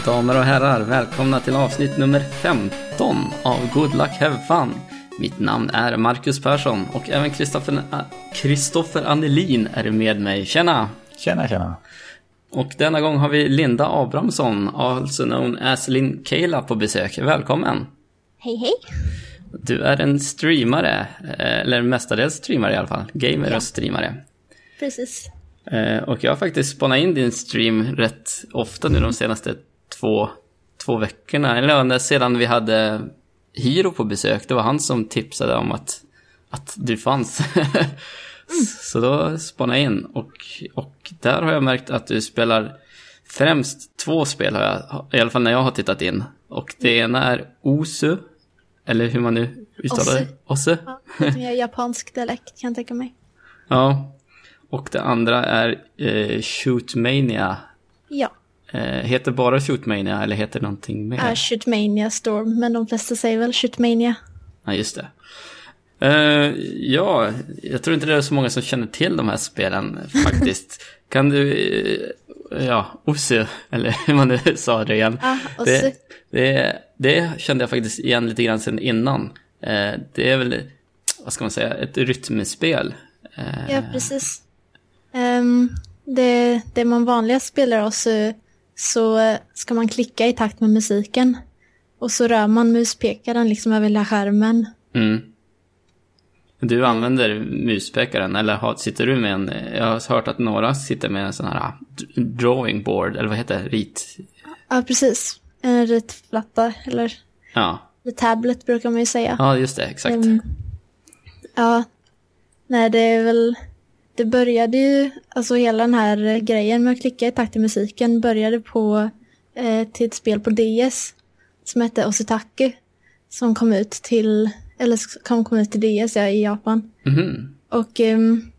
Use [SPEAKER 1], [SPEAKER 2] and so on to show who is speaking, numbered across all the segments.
[SPEAKER 1] Mina damer och herrar, välkomna till avsnitt nummer 15 av Good Luck Have Fun. Mitt namn är Marcus Persson och även Kristoffer Annelin är med mig. Tjena!
[SPEAKER 2] Tjena, tjena!
[SPEAKER 1] Och denna gång har vi Linda Abrahamsson, also known as Linn Kayla, på besök. Välkommen!
[SPEAKER 3] Hej, hej!
[SPEAKER 1] Du är en streamare, eh, eller mestadels streamare i alla fall. Gamer
[SPEAKER 3] Ja.
[SPEAKER 1] och streamare.
[SPEAKER 3] Precis.
[SPEAKER 1] Eh, Och jag har faktiskt spannat in din stream rätt ofta nu de senaste två, två veckorna. Eller sedan vi hade Hiro på besök. Det var han som tipsade om att, att du fanns. Så då spannade jag in. Och, och där har jag märkt att du spelar främst två spel, har jag, i alla fall när jag har tittat in. Och det ena är Osu, eller hur man nu uttalar det. Osu.
[SPEAKER 3] Ja, mer japansk dialekt kan jag tänka mig.
[SPEAKER 1] Ja. Och det andra är eh, Shootmania.
[SPEAKER 3] Ja,
[SPEAKER 1] heter bara Shootmania eller heter någonting mer?
[SPEAKER 3] är Shootmania Storm, men de flesta säger väl Shootmania.
[SPEAKER 1] Ja, just det. Eh, ja, jag tror inte det är så många som känner till de här spelen faktiskt. kan du, eh, ja, Osu, eller hur man nu sa det igen.
[SPEAKER 3] Och
[SPEAKER 1] det, det, det kände jag faktiskt igen lite grann sedan innan. Eh, det är väl, vad ska man säga, ett rytmspel. Eh,
[SPEAKER 3] ja, precis. Ehm, det, det man vanligast spelar av så, eh, ska man klicka i takt med musiken. Och så rör man muspekaren liksom över hela skärmen.
[SPEAKER 1] Mm. Du använder muspekaren, eller har, sitter du med en... Jag har hört att några sitter med en sån här d- drawing board, eller vad heter det? Rit...
[SPEAKER 3] Ja, precis. En ritplatta, eller
[SPEAKER 1] Ja,
[SPEAKER 3] tablet brukar man ju säga.
[SPEAKER 1] ja just det, exakt.
[SPEAKER 3] Ehm, ja, nej det är väl, det började ju, alltså hela den här eh, grejen med att klicka i takt till musiken började på, eh, till ett spel på DS som hette Ositaku. Som kom ut till, eller som kom ut till DS ja, i Japan.
[SPEAKER 1] Mhm.
[SPEAKER 3] Och ehm,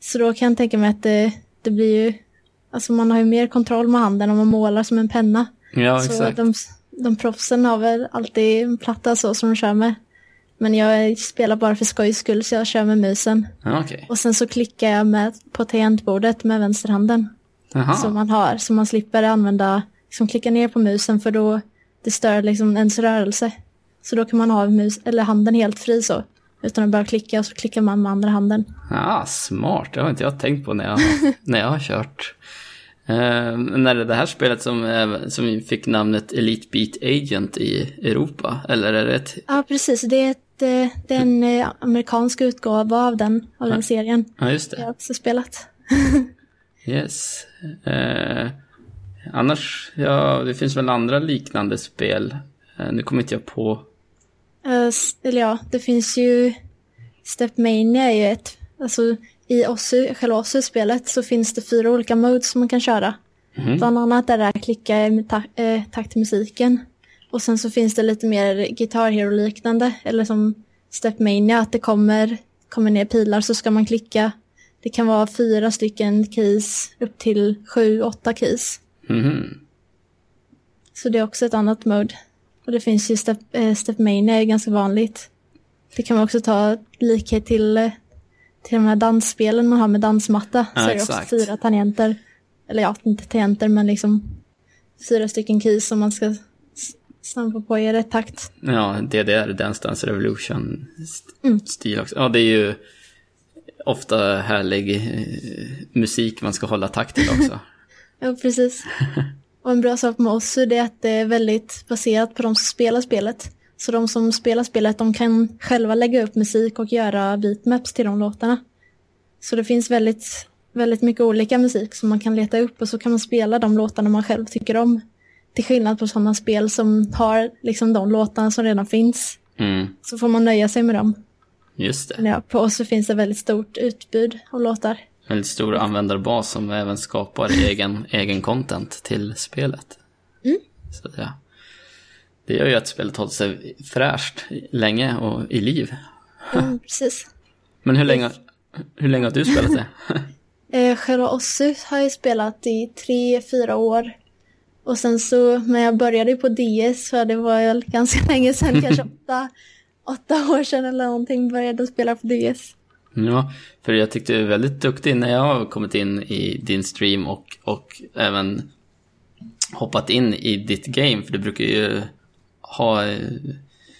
[SPEAKER 3] så då kan jag tänka mig att det, det blir ju, alltså man har ju mer kontroll med handen om man målar som en penna.
[SPEAKER 1] Ja,
[SPEAKER 3] Så
[SPEAKER 1] exakt.
[SPEAKER 3] de, de proffsen har väl alltid en platta så som de kör med. Men jag spelar bara för skojs skull så jag kör med musen.
[SPEAKER 1] Okej.
[SPEAKER 3] Och sen så klickar jag med på tangentbordet med vänsterhanden.
[SPEAKER 1] Jaha.
[SPEAKER 3] Som man har, så man slipper använda, liksom klicka ner på musen för då det stör liksom ens rörelse. Så då kan man ha mus, eller handen helt fri så. Utan att bara klicka och så klickar man med andra handen.
[SPEAKER 1] Ja, smart. Det har inte jag tänkt på när jag, när jag har kört. Eh, när det det här spelet som, eh, som fick namnet Elite Beat Agent i Europa, eller är det ett...
[SPEAKER 3] Ja precis, det är, ett, eh, det är en eh, amerikansk utgåva av den, av den serien.
[SPEAKER 1] Ja, just
[SPEAKER 3] Jag
[SPEAKER 1] det.
[SPEAKER 3] har också spelat.
[SPEAKER 1] Yes. Eh, annars, ja, det finns väl andra liknande spel. Eh, nu kommer inte jag på...
[SPEAKER 3] Eh, eller ja, det finns ju Stepmania är ju ett, alltså i Ossu, själva Ossu-spelet så finns det fyra olika modes som man kan köra.
[SPEAKER 1] Mhm.
[SPEAKER 3] Bland annat är det att klicka i eh, takt till musiken. Och sen så finns det lite mer Guitar Hero-liknande, eller som Stepmania, att det kommer, kommer ner pilar så ska man klicka. Det kan vara fyra stycken keys upp till sju, åtta keys.
[SPEAKER 1] Mhm.
[SPEAKER 3] Så det är också ett annat mode. Och det finns ju Step, eh, Stepmania är ganska vanligt. Det kan man också ta likhet till, eh, till de här dansspelen man har med dansmatta.
[SPEAKER 1] Ja,
[SPEAKER 3] så är det
[SPEAKER 1] exakt.
[SPEAKER 3] också fyra tangenter. Eller ja, inte tangenter men liksom fyra stycken keys som man ska s- stampa på i rätt takt.
[SPEAKER 1] Ja, DDR, Dance Dance Revolution
[SPEAKER 3] Mm.
[SPEAKER 1] också. Ja, det är ju ofta härlig eh, musik man ska hålla takt till också.
[SPEAKER 3] Ja, precis. Och en bra sak med oss är att det är väldigt baserat på de som spelar spelet. Så de som spelar spelet, de kan själva lägga upp musik och göra beatmaps till de låtarna. Så det finns väldigt, väldigt mycket olika musik som man kan leta upp och så kan man spela de låtarna man själv tycker om. Till skillnad på sådana spel som har liksom de låtarna som redan finns.
[SPEAKER 1] Mm,
[SPEAKER 3] Så får man nöja sig med dem.
[SPEAKER 1] just det.
[SPEAKER 3] Ja, på oss så finns det väldigt stort utbud av låtar.
[SPEAKER 1] Väldigt stor användarbas som även skapar egen, egen content till spelet.
[SPEAKER 3] Mm.
[SPEAKER 1] Så ja. Det gör ju att spelet håller sig fräscht länge och i liv.
[SPEAKER 3] Mm, precis.
[SPEAKER 1] Men hur länge, hur länge har du spelat det?
[SPEAKER 3] Eh, själva Ossu har jag spelat i tre, fyra år. Och sen så, men jag började ju på DS, så det var väl ganska länge sedan, kanske åtta, åtta år sedan eller någonting, började spela på DS.
[SPEAKER 1] Ja, för jag tyckte du är väldigt duktig när jag har kommit in i din stream och, och även hoppat in i ditt game, för du brukar ju ha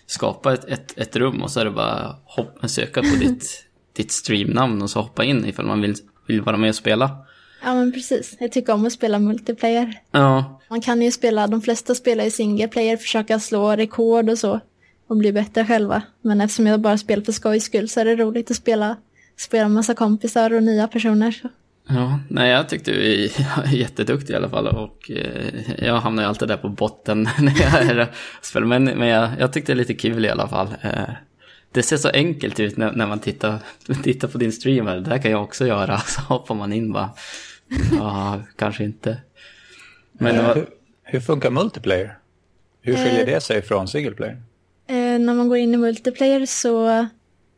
[SPEAKER 1] skapa ett, ett, ett rum och så är det bara hopp, söka på ditt, ditt streamnamn och så hoppa in ifall man vill, vill vara med och spela.
[SPEAKER 3] Ja men precis, jag tycker om att spela multiplayer.
[SPEAKER 1] Ja.
[SPEAKER 3] Man kan ju spela, de flesta spelar i single player, försöka slå rekord och så. Och bli bättre själva. Men eftersom jag bara spelar för skojs skull så är det roligt att spela, spela massa kompisar och nya personer. Så.
[SPEAKER 1] Ja, nej jag tyckte du är jätteduktig i alla fall och eh, jag hamnar ju alltid där på botten när jag spelar. Men, men jag, jag tyckte det är lite kul i alla fall. Eh, det ser så enkelt ut när, när man tittar, tittar på din streamer. Det här kan jag också göra. Så hoppar man in bara. Ja, kanske inte.
[SPEAKER 2] Men var... hur, hur, funkar multiplayer? Hur skiljer eh, det sig från single player?
[SPEAKER 3] Eh, när man går in i multiplayer så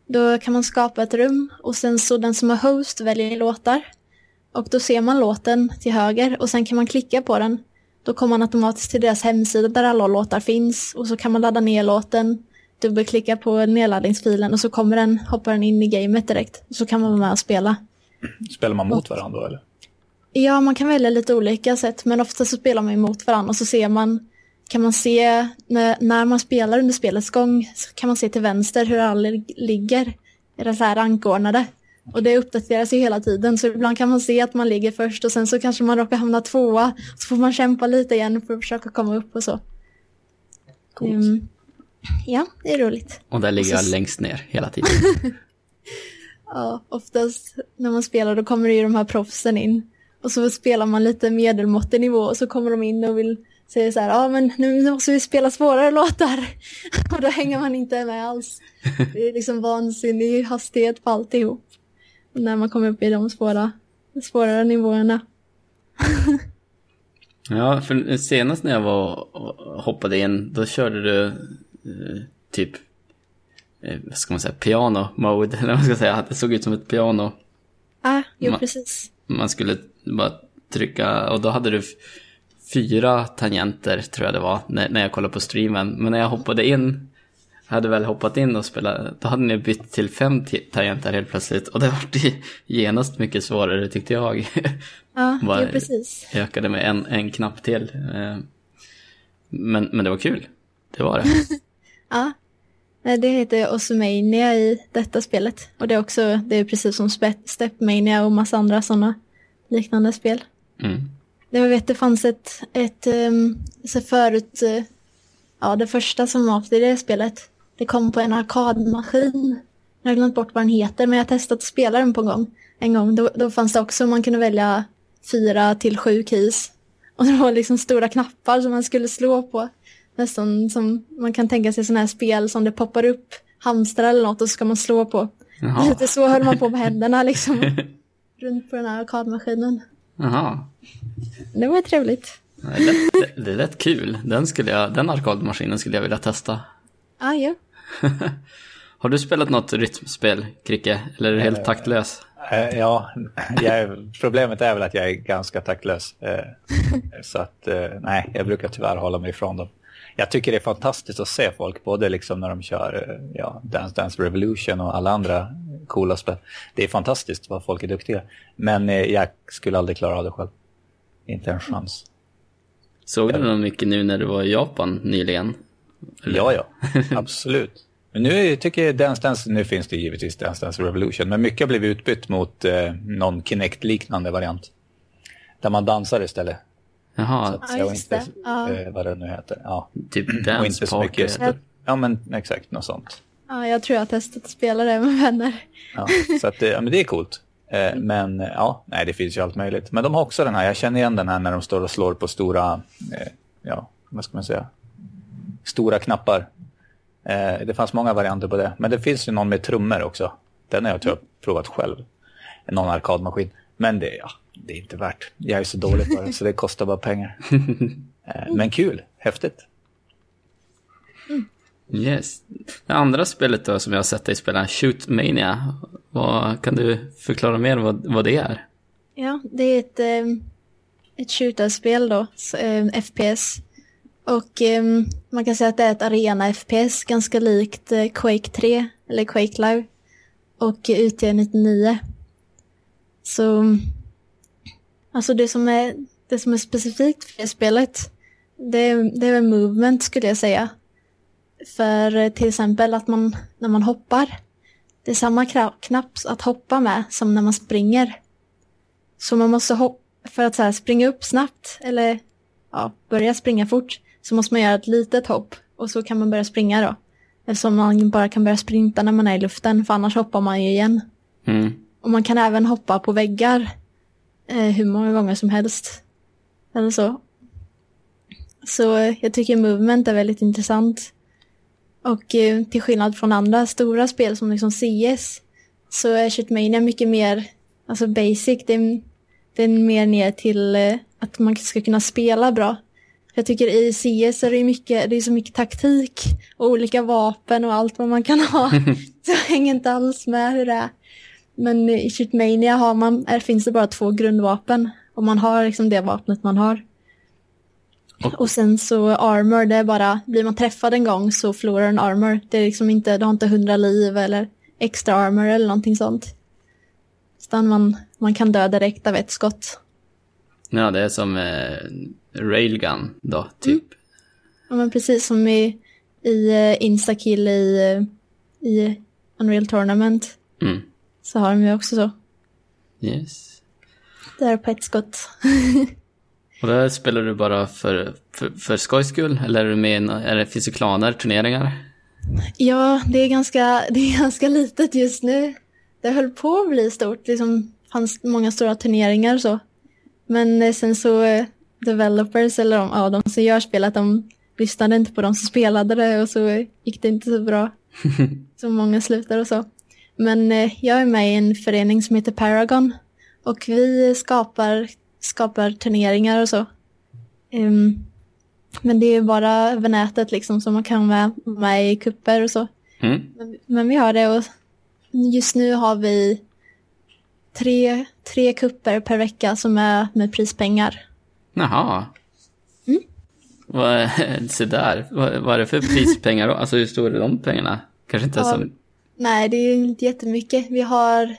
[SPEAKER 3] då kan man skapa ett rum och sen så den som har host väljer låtar. Och då ser man låten till höger och sen kan man klicka på den. Då kommer man automatiskt till deras hemsida där alla låtar finns och så kan man ladda ner låten, dubbelklicka på nedladdningsfilen och så kommer den, hoppar den in i gamet direkt. Så kan man vara med och spela.
[SPEAKER 2] Spelar man mot varandra då eller?
[SPEAKER 3] Ja, man kan välja lite olika sätt men ofta så spelar man mot varandra och så ser man kan man se när, när man spelar under spelets gång så kan man se till vänster hur alla ligger. Är det så här rankordnade? Och det uppdateras ju hela tiden så ibland kan man se att man ligger först och sen så kanske man råkar hamna tvåa. Så får man kämpa lite igen för att försöka komma upp och så. Um, ja, det är roligt.
[SPEAKER 1] Och där ligger så... jag längst ner hela tiden.
[SPEAKER 3] ja, oftast när man spelar då kommer det ju de här proffsen in. Och så spelar man lite medelmåttig nivå och så kommer de in och vill säga så här, ja men nu måste vi spela svårare låtar. och då hänger man inte med alls. Det är liksom vansinnig hastighet på alltihop när man kommer upp i de svåra, svårare nivåerna.
[SPEAKER 1] ja, för senast när jag var och hoppade in, då körde du typ, eh, vad ska man säga, piano mode, eller vad man ska säga, det såg ut som ett piano.
[SPEAKER 3] Ja, ah, jo man, precis.
[SPEAKER 1] Man skulle bara trycka, och då hade du fyra tangenter tror jag det var, när, när jag kollade på streamen. Men när jag hoppade in hade väl hoppat in och spelat, då hade ni bytt till fem tangenter helt plötsligt. Och det var genast mycket svårare tyckte jag.
[SPEAKER 3] Ja, Bara det precis.
[SPEAKER 1] Ökade med en, en knapp till. Eh, men, men det var kul. Det var det.
[SPEAKER 3] Ja. Det heter Osumania i detta spelet. Och det är också, det är precis som Stepmania och massa andra sådana liknande spel.
[SPEAKER 1] Mm.
[SPEAKER 3] Det, vet, det fanns ett, ett um, så förut, uh, ja det första som var i det spelet det kom på en arkadmaskin. Jag har glömt bort vad den heter, men jag har testat att spela den på en gång. En gång, då, då fanns det också, man kunde välja fyra till sju keys. Och det var liksom stora knappar som man skulle slå på. Nästan som man kan tänka sig sådana här spel som det poppar upp hamstrar eller något och så ska man slå på. Jaha. Lite så höll man på med händerna liksom. runt på den här arkadmaskinen.
[SPEAKER 1] Jaha.
[SPEAKER 3] Det var trevligt.
[SPEAKER 1] Det lät, det lät kul. Den, skulle jag, den arkadmaskinen skulle jag vilja testa.
[SPEAKER 3] Ah, ja.
[SPEAKER 1] Har du spelat något rytmspel, Kricke? Eller är du helt taktlös?
[SPEAKER 2] Eh, ja, jag, problemet är väl att jag är ganska taktlös. Eh, så att, eh, nej, jag brukar tyvärr hålla mig ifrån dem. Jag tycker det är fantastiskt att se folk, både liksom när de kör ja, Dance Dance Revolution och alla andra coola spel. Det är fantastiskt vad folk är duktiga. Men jag skulle aldrig klara av det själv. Inte en chans.
[SPEAKER 1] Såg du något mycket nu när du var i Japan nyligen?
[SPEAKER 2] Eller? Ja, ja, absolut. Men nu tycker jag Dance Dance, nu finns det givetvis Dance Dance Revolution, men mycket har blivit utbytt mot eh, någon Kinect-liknande variant. Där man dansar istället.
[SPEAKER 1] Jaha.
[SPEAKER 3] Ja, just det.
[SPEAKER 2] Ja. Eh, vad det nu heter. Ja.
[SPEAKER 1] Typ Dance
[SPEAKER 2] och inte så mycket, Ja, men exakt, något sånt.
[SPEAKER 3] Ja, jag tror jag har testat att spela det med vänner.
[SPEAKER 2] Ja, så att, ja, men det är coolt. Eh, men ja, nej, det finns ju allt möjligt. Men de har också den här, jag känner igen den här när de står och slår på stora, eh, ja, vad ska man säga, stora knappar. Eh, det fanns många varianter på det. Men det finns ju någon med trummor också. Den har jag tror jag provat själv. Någon arkadmaskin. Men det, ja, det är inte värt. Jag är så dålig på det så det kostar bara pengar. eh, men kul, häftigt.
[SPEAKER 1] Yes. Det andra spelet då som jag har sett dig spela, Shootmania. Vad, kan du förklara mer vad, vad det är?
[SPEAKER 3] Ja, det är ett, eh, ett shooterspel då, eh, FPS. Och eh, man kan säga att det är ett arena-FPS, ganska likt eh, Quake 3, eller Quake Live. Och UT99. Så, alltså det som är det som är specifikt för det spelet, det, det är väl movement skulle jag säga. För till exempel att man, när man hoppar, det är samma knapp att hoppa med som när man springer. Så man måste hoppa, för att så springa upp snabbt, eller ja, börja springa fort, så måste man göra ett litet hopp och så kan man börja springa då. Eftersom man bara kan börja sprinta när man är i luften, för annars hoppar man ju igen.
[SPEAKER 1] Mm.
[SPEAKER 3] Och man kan även hoppa på väggar hur många gånger som helst. Eller så. Så eh, jag tycker movement är väldigt intressant. Och eh, till skillnad från andra stora spel som liksom CS så är Shitmania mycket mer alltså basic. Det är, det är mer ner till eh, att man ska kunna spela bra. Jag tycker i CS är det, mycket, det är så mycket taktik och olika vapen och allt vad man kan ha. så jag hänger inte alls med hur det är. Men i Shitmania har man, är, finns det bara två grundvapen. Och man har liksom det vapnet man har.
[SPEAKER 1] Och-
[SPEAKER 3] Och, sen så armor, det är bara, blir man träffad en gång så förlorar en armor. Det är liksom inte, du har inte hundra liv eller extra armor eller någonting sånt. Utan man, man kan dö direkt av ett skott.
[SPEAKER 1] Ja, det är som eh, Railgun då, typ.
[SPEAKER 3] Ja men precis som i, i uh, Instakill i, eh, i Unreal Tournament.
[SPEAKER 1] Mm.
[SPEAKER 3] Så har de ju också så.
[SPEAKER 1] Yes.
[SPEAKER 3] Det är på ett skott.
[SPEAKER 1] Och där spelar du bara för, för, för skojs skull? Eller är du med eller finns det klaner, turneringar?
[SPEAKER 3] Ja, det är, ganska, det är ganska litet just nu. Det höll på att bli stort, liksom fanns många stora turneringar och så. Men eh, sen så eh, developers, eller de, ja, de som gör spelet, de lyssnade inte på de som spelade det och så eh, gick det inte så bra. så många slutade och så. Men eh, jag är med i en förening som heter Paragon. Och vi skapar, skapar turneringar och så. Ehm, men det är bara över nätet liksom som man kan vara med i kupper och så.
[SPEAKER 1] Mm.
[SPEAKER 3] Men, men vi har det och just nu har vi tre, tre kupper per vecka som är med prispengar.
[SPEAKER 1] Jaha. Vad är- Se där. Vad, vad är det för prispengar då? Alltså hur stora är de pengarna? Kanske inte
[SPEAKER 3] Ja.
[SPEAKER 1] som...
[SPEAKER 3] Nej, det är inte jättemycket. Vi har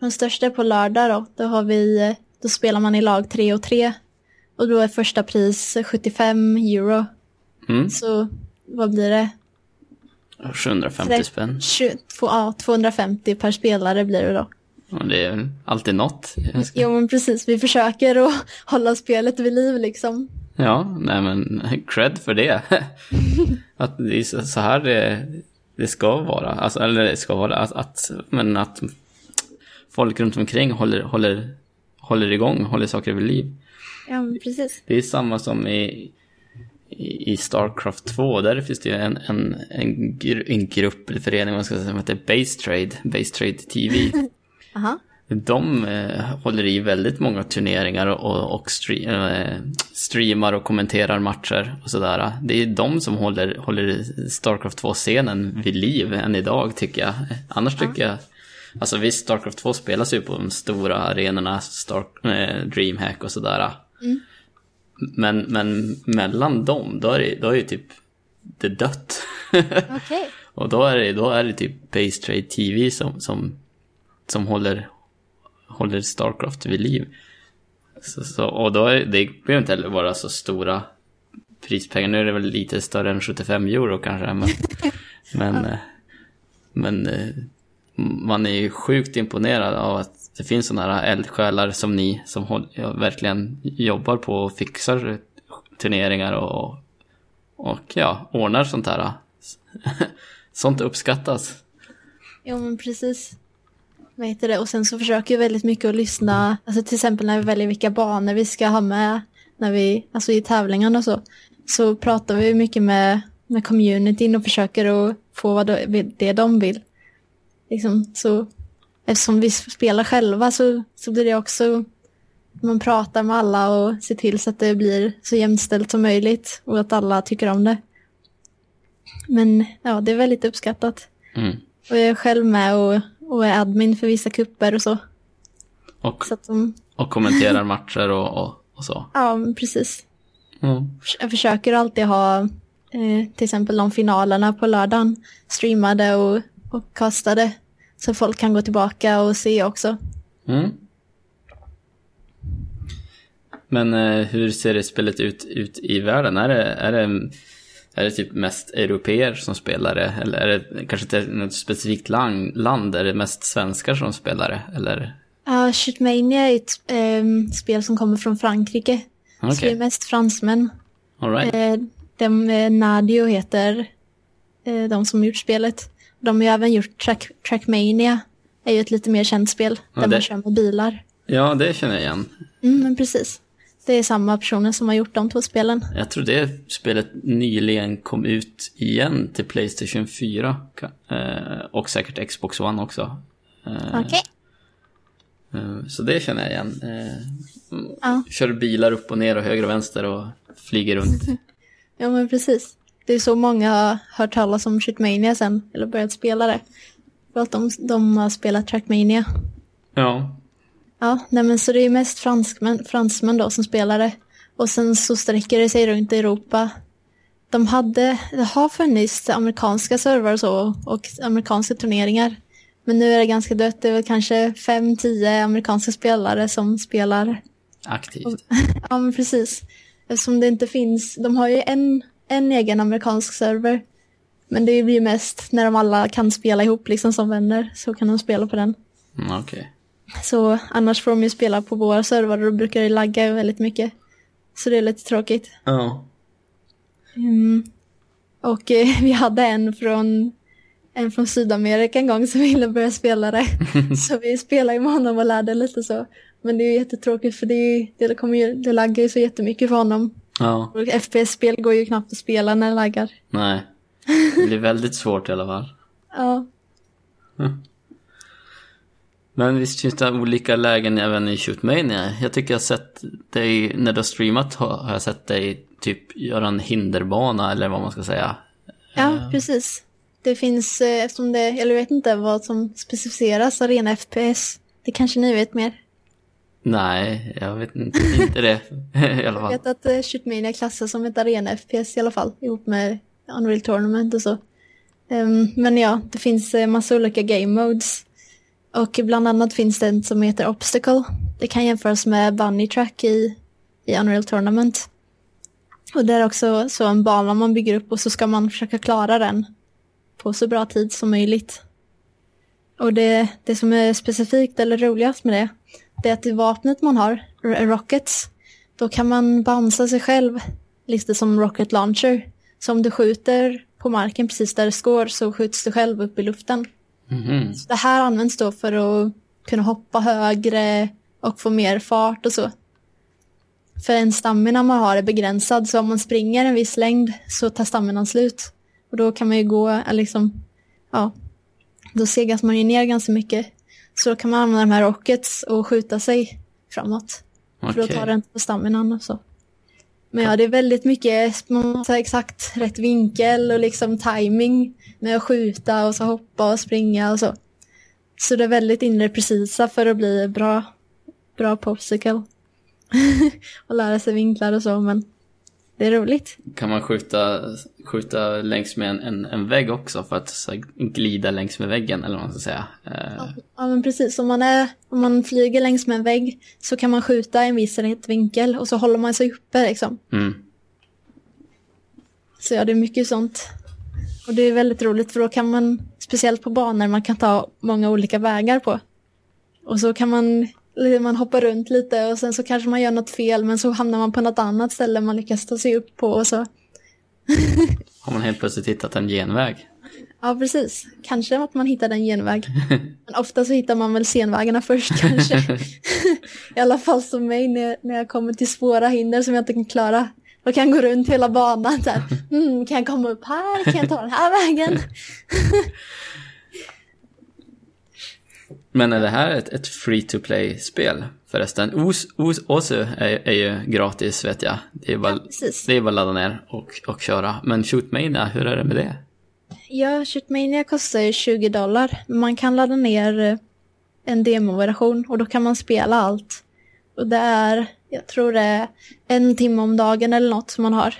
[SPEAKER 3] de största på lördag då. Då, har vi, då spelar man i lag 3 och 3. Och då är första pris 75 euro.
[SPEAKER 1] Mm.
[SPEAKER 3] Så vad blir det?
[SPEAKER 1] 750
[SPEAKER 3] Tre-
[SPEAKER 1] spänn.
[SPEAKER 3] 22, ja, 250 per spelare blir det då.
[SPEAKER 1] Och det är alltid något. Ska-
[SPEAKER 3] Jo men precis, vi försöker att hålla spelet vid liv liksom.
[SPEAKER 1] Ja, nej men cred för det. att det är så så här det, det ska vara. Alltså, eller det ska vara, att, att, men att folk runt omkring håller, håller, håller igång, håller saker vid liv.
[SPEAKER 3] Ja precis.
[SPEAKER 1] Det är samma som i, i, Starcraft 2. Där finns det ju en, en, en, en grupp eller förening man ska säga, som heter Base Trade, Base Trade TV.
[SPEAKER 3] Aha.
[SPEAKER 1] De eh, håller i väldigt många turneringar och, och stream, eh, streamar och kommenterar matcher och sådär. Det är de som håller, håller Starcraft 2-scenen vid liv än idag tycker jag. Annars tycker jag, alltså visst Starcraft 2 spelas ju på de stora arenorna, Star, eh, DreamHack och sådär. Men, men mellan dem, då är det, då är det typ det dött.
[SPEAKER 3] Okej.
[SPEAKER 1] Och då är det, då är det typ Base Trade TV som, som, som håller, håller Starcraft vid liv. Så, så, och då är det behöver inte heller vara så stora prispengar. Nu är det väl lite större än 75 euro kanske. Men, men, eh, men eh, man är ju sjukt imponerad av att det finns sådana här eldsjälar som ni som håll, ja, verkligen jobbar på och fixar turneringar och, och ja, ordnar sånt här. Sånt uppskattas.
[SPEAKER 3] Jo men precis. Vad heter det? Och sen så försöker vi väldigt mycket att lyssna, alltså till exempel när vi väljer vilka banor vi ska ha med, när vi, alltså i tävlingarna och så, så pratar vi mycket med, med communityn och försöker att få vad det, det de vill. Liksom, så, eftersom vi spelar själva så, så blir det också, man pratar med alla och ser till så att det blir så jämställt som möjligt och att alla tycker om det. Men ja, det är väldigt uppskattat.
[SPEAKER 1] Mm.
[SPEAKER 3] Och jag är själv med och, och är admin för vissa kupper och så.
[SPEAKER 1] Och,
[SPEAKER 3] Så att de,
[SPEAKER 1] och kommenterar matcher och, och, och så.
[SPEAKER 3] ja precis.
[SPEAKER 1] Mm.
[SPEAKER 3] Jag försöker alltid ha eh, till exempel de finalerna på lördagen streamade och, och kastade. Så folk kan gå tillbaka och se också.
[SPEAKER 1] Mm. Men eh, hur ser det spelet ut, ut i världen? Är det, är, det, är det typ mest europeer som spelar det? Eller är det kanske inte något specifikt land? Är det mest svenskar som spelar det? Eller?
[SPEAKER 3] Ja, Shootmania är ett ehm, spel som kommer från Frankrike. Så det är mest fransmän.
[SPEAKER 1] all right.
[SPEAKER 3] Eh, de, eh, Nadio heter eh, de som gjort spelet. De har ju även gjort Track, Trackmania. är ju ett lite mer känt spel.
[SPEAKER 1] Ja,
[SPEAKER 3] där
[SPEAKER 1] det-
[SPEAKER 3] man kör med bilar.
[SPEAKER 1] Ja, det känner jag igen.
[SPEAKER 3] Mm, men precis. Det är samma personer som har gjort de två spelen.
[SPEAKER 1] Jag tror det spelet nyligen kom ut igen till Playstation 4. ka- eh, Och säkert Xbox One också. Eh,
[SPEAKER 3] Okej.
[SPEAKER 1] eh, Så det känner jag igen.
[SPEAKER 3] Ja.
[SPEAKER 1] Kör bilar upp och ner och höger och vänster och flyger runt.
[SPEAKER 3] Ja, men precis. Det är så många har hört talas om Shootmania sen, eller börjat spela det. För att de, de har spelat Trackmania.
[SPEAKER 1] Ja,
[SPEAKER 3] Ja, nej men så det är mest fransmän, fransmän då som spelar det. Och sen så sträcker det sig runt i Europa. De hade, det har funnits amerikanska servrar och så och amerikanska turneringar. Men nu är det ganska dött, det är väl kanske 5-10 amerikanska spelare som spelar.
[SPEAKER 1] aktivt.
[SPEAKER 3] Ja men precis. Eftersom det inte finns, de har ju en, en egen amerikansk server. Men det blir ju mest när de alla kan spela ihop liksom som vänner så kan de spela på den.
[SPEAKER 1] Mm, Okej.
[SPEAKER 3] Så annars får de ju spela på våra servrar och brukar det lagga väldigt mycket. Så det är lite tråkigt.
[SPEAKER 1] Ja.
[SPEAKER 3] Mm. Och eh, vi hade en från, en från Sydamerika en gång som ville börja spela det. så vi spelade ju med honom och lärde lite så. Men det är ju jättetråkigt för det, det, kommer ju, det laggar ju så jättemycket för honom.
[SPEAKER 1] Ja,
[SPEAKER 3] FPS-spel går ju knappt att spela när det laggar.
[SPEAKER 1] nej. Det blir väldigt svårt i alla fall.
[SPEAKER 3] Ja,
[SPEAKER 1] Men visst finns det olika lägen även i Shootmania. Jag tycker jag har sett dig, när du har streamat har jag sett dig typ göra en hinderbana eller vad man ska säga.
[SPEAKER 3] ja precis. Det finns, eh, eftersom det, eller jag vet inte vad som specificeras arena FPS. Det kanske ni vet mer.
[SPEAKER 1] Nej, jag vet inte, inte det i alla
[SPEAKER 3] Jag
[SPEAKER 1] fall.
[SPEAKER 3] vet att uh, Shootmania klassas som ett arena FPS i alla fall, ihop med Unreal Tournament och så. Ehm, men ja, det finns massa olika game modes. Och bland annat finns det en som heter Obstacle. Det kan jämföras med Bunny Track i, i Unreal Tournament. Och det är också så en bana man bygger upp och så ska man försöka klara den på så bra tid som möjligt. Och det, det som är specifikt eller roligast med det, det är att det vapnet man har, rockets, då kan man bansa sig själv lite som rocket launcher. Så om du skjuter på marken precis där det står så skjuts du själv upp i luften.
[SPEAKER 1] Mhm.
[SPEAKER 3] Så det här används då för att kunna hoppa högre och få mer fart och så. För en stamina man har är begränsad så om man springer en viss längd så tar staminan slut. Och då kan man ju gå, liksom, ja, då segas man ju ner ganska mycket. Så då kan man använda de här rockets och skjuta sig framåt. För då tar det inte på staminan och så. Men ja, det är väldigt mycket, man måste ha exakt rätt vinkel och liksom timing med att skjuta och så hoppa och springa och så. Så det är väldigt inre precisa för att bli bra, bra popsicle. och lära sig vinklar och så, men det är roligt.
[SPEAKER 1] Kan man skjuta, skjuta längs med en, en, en vägg också för att här, glida längs med väggen eller vad man ska säga? Eh,
[SPEAKER 3] Ja, men precis. Om man, är, om man flyger längs med en vägg så kan man skjuta i en viss vinkel och så håller man sig uppe liksom.
[SPEAKER 1] mm.
[SPEAKER 3] Så ja, det är mycket sånt. Och det är väldigt roligt för då kan man, speciellt på banor, man kan ta många olika vägar på. Och så kan man, man hoppa runt lite och sen så kanske man gör något fel men så hamnar man på något annat ställe man lyckas ta sig upp på och så.
[SPEAKER 1] Har man helt plötsligt hittat en genväg?
[SPEAKER 3] Ja, precis. Kanske att man hittar en genväg. Men ofta så hittar man väl senvägarna först kanske. I alla fall som mig när, när jag kommer till svåra hinder som jag inte kan klara. Då kan jag gå runt hela banan så här. Mm, kan jag komma upp här? Kan jag ta den här vägen?
[SPEAKER 1] Men är det här ett, ett free to play-spel förresten? Os, Os, Osu är, är ju gratis vet jag. Det är bara,
[SPEAKER 3] Ja,
[SPEAKER 1] det är bara att ladda ner och, och köra. Men Shootmania, hur är det med det?
[SPEAKER 3] Ja, Shootmania kostar ju 20 dollar. Man kan ladda ner eh, en demoversion och då kan man spela allt. Och det är, jag tror det är en timme om dagen eller något som man har.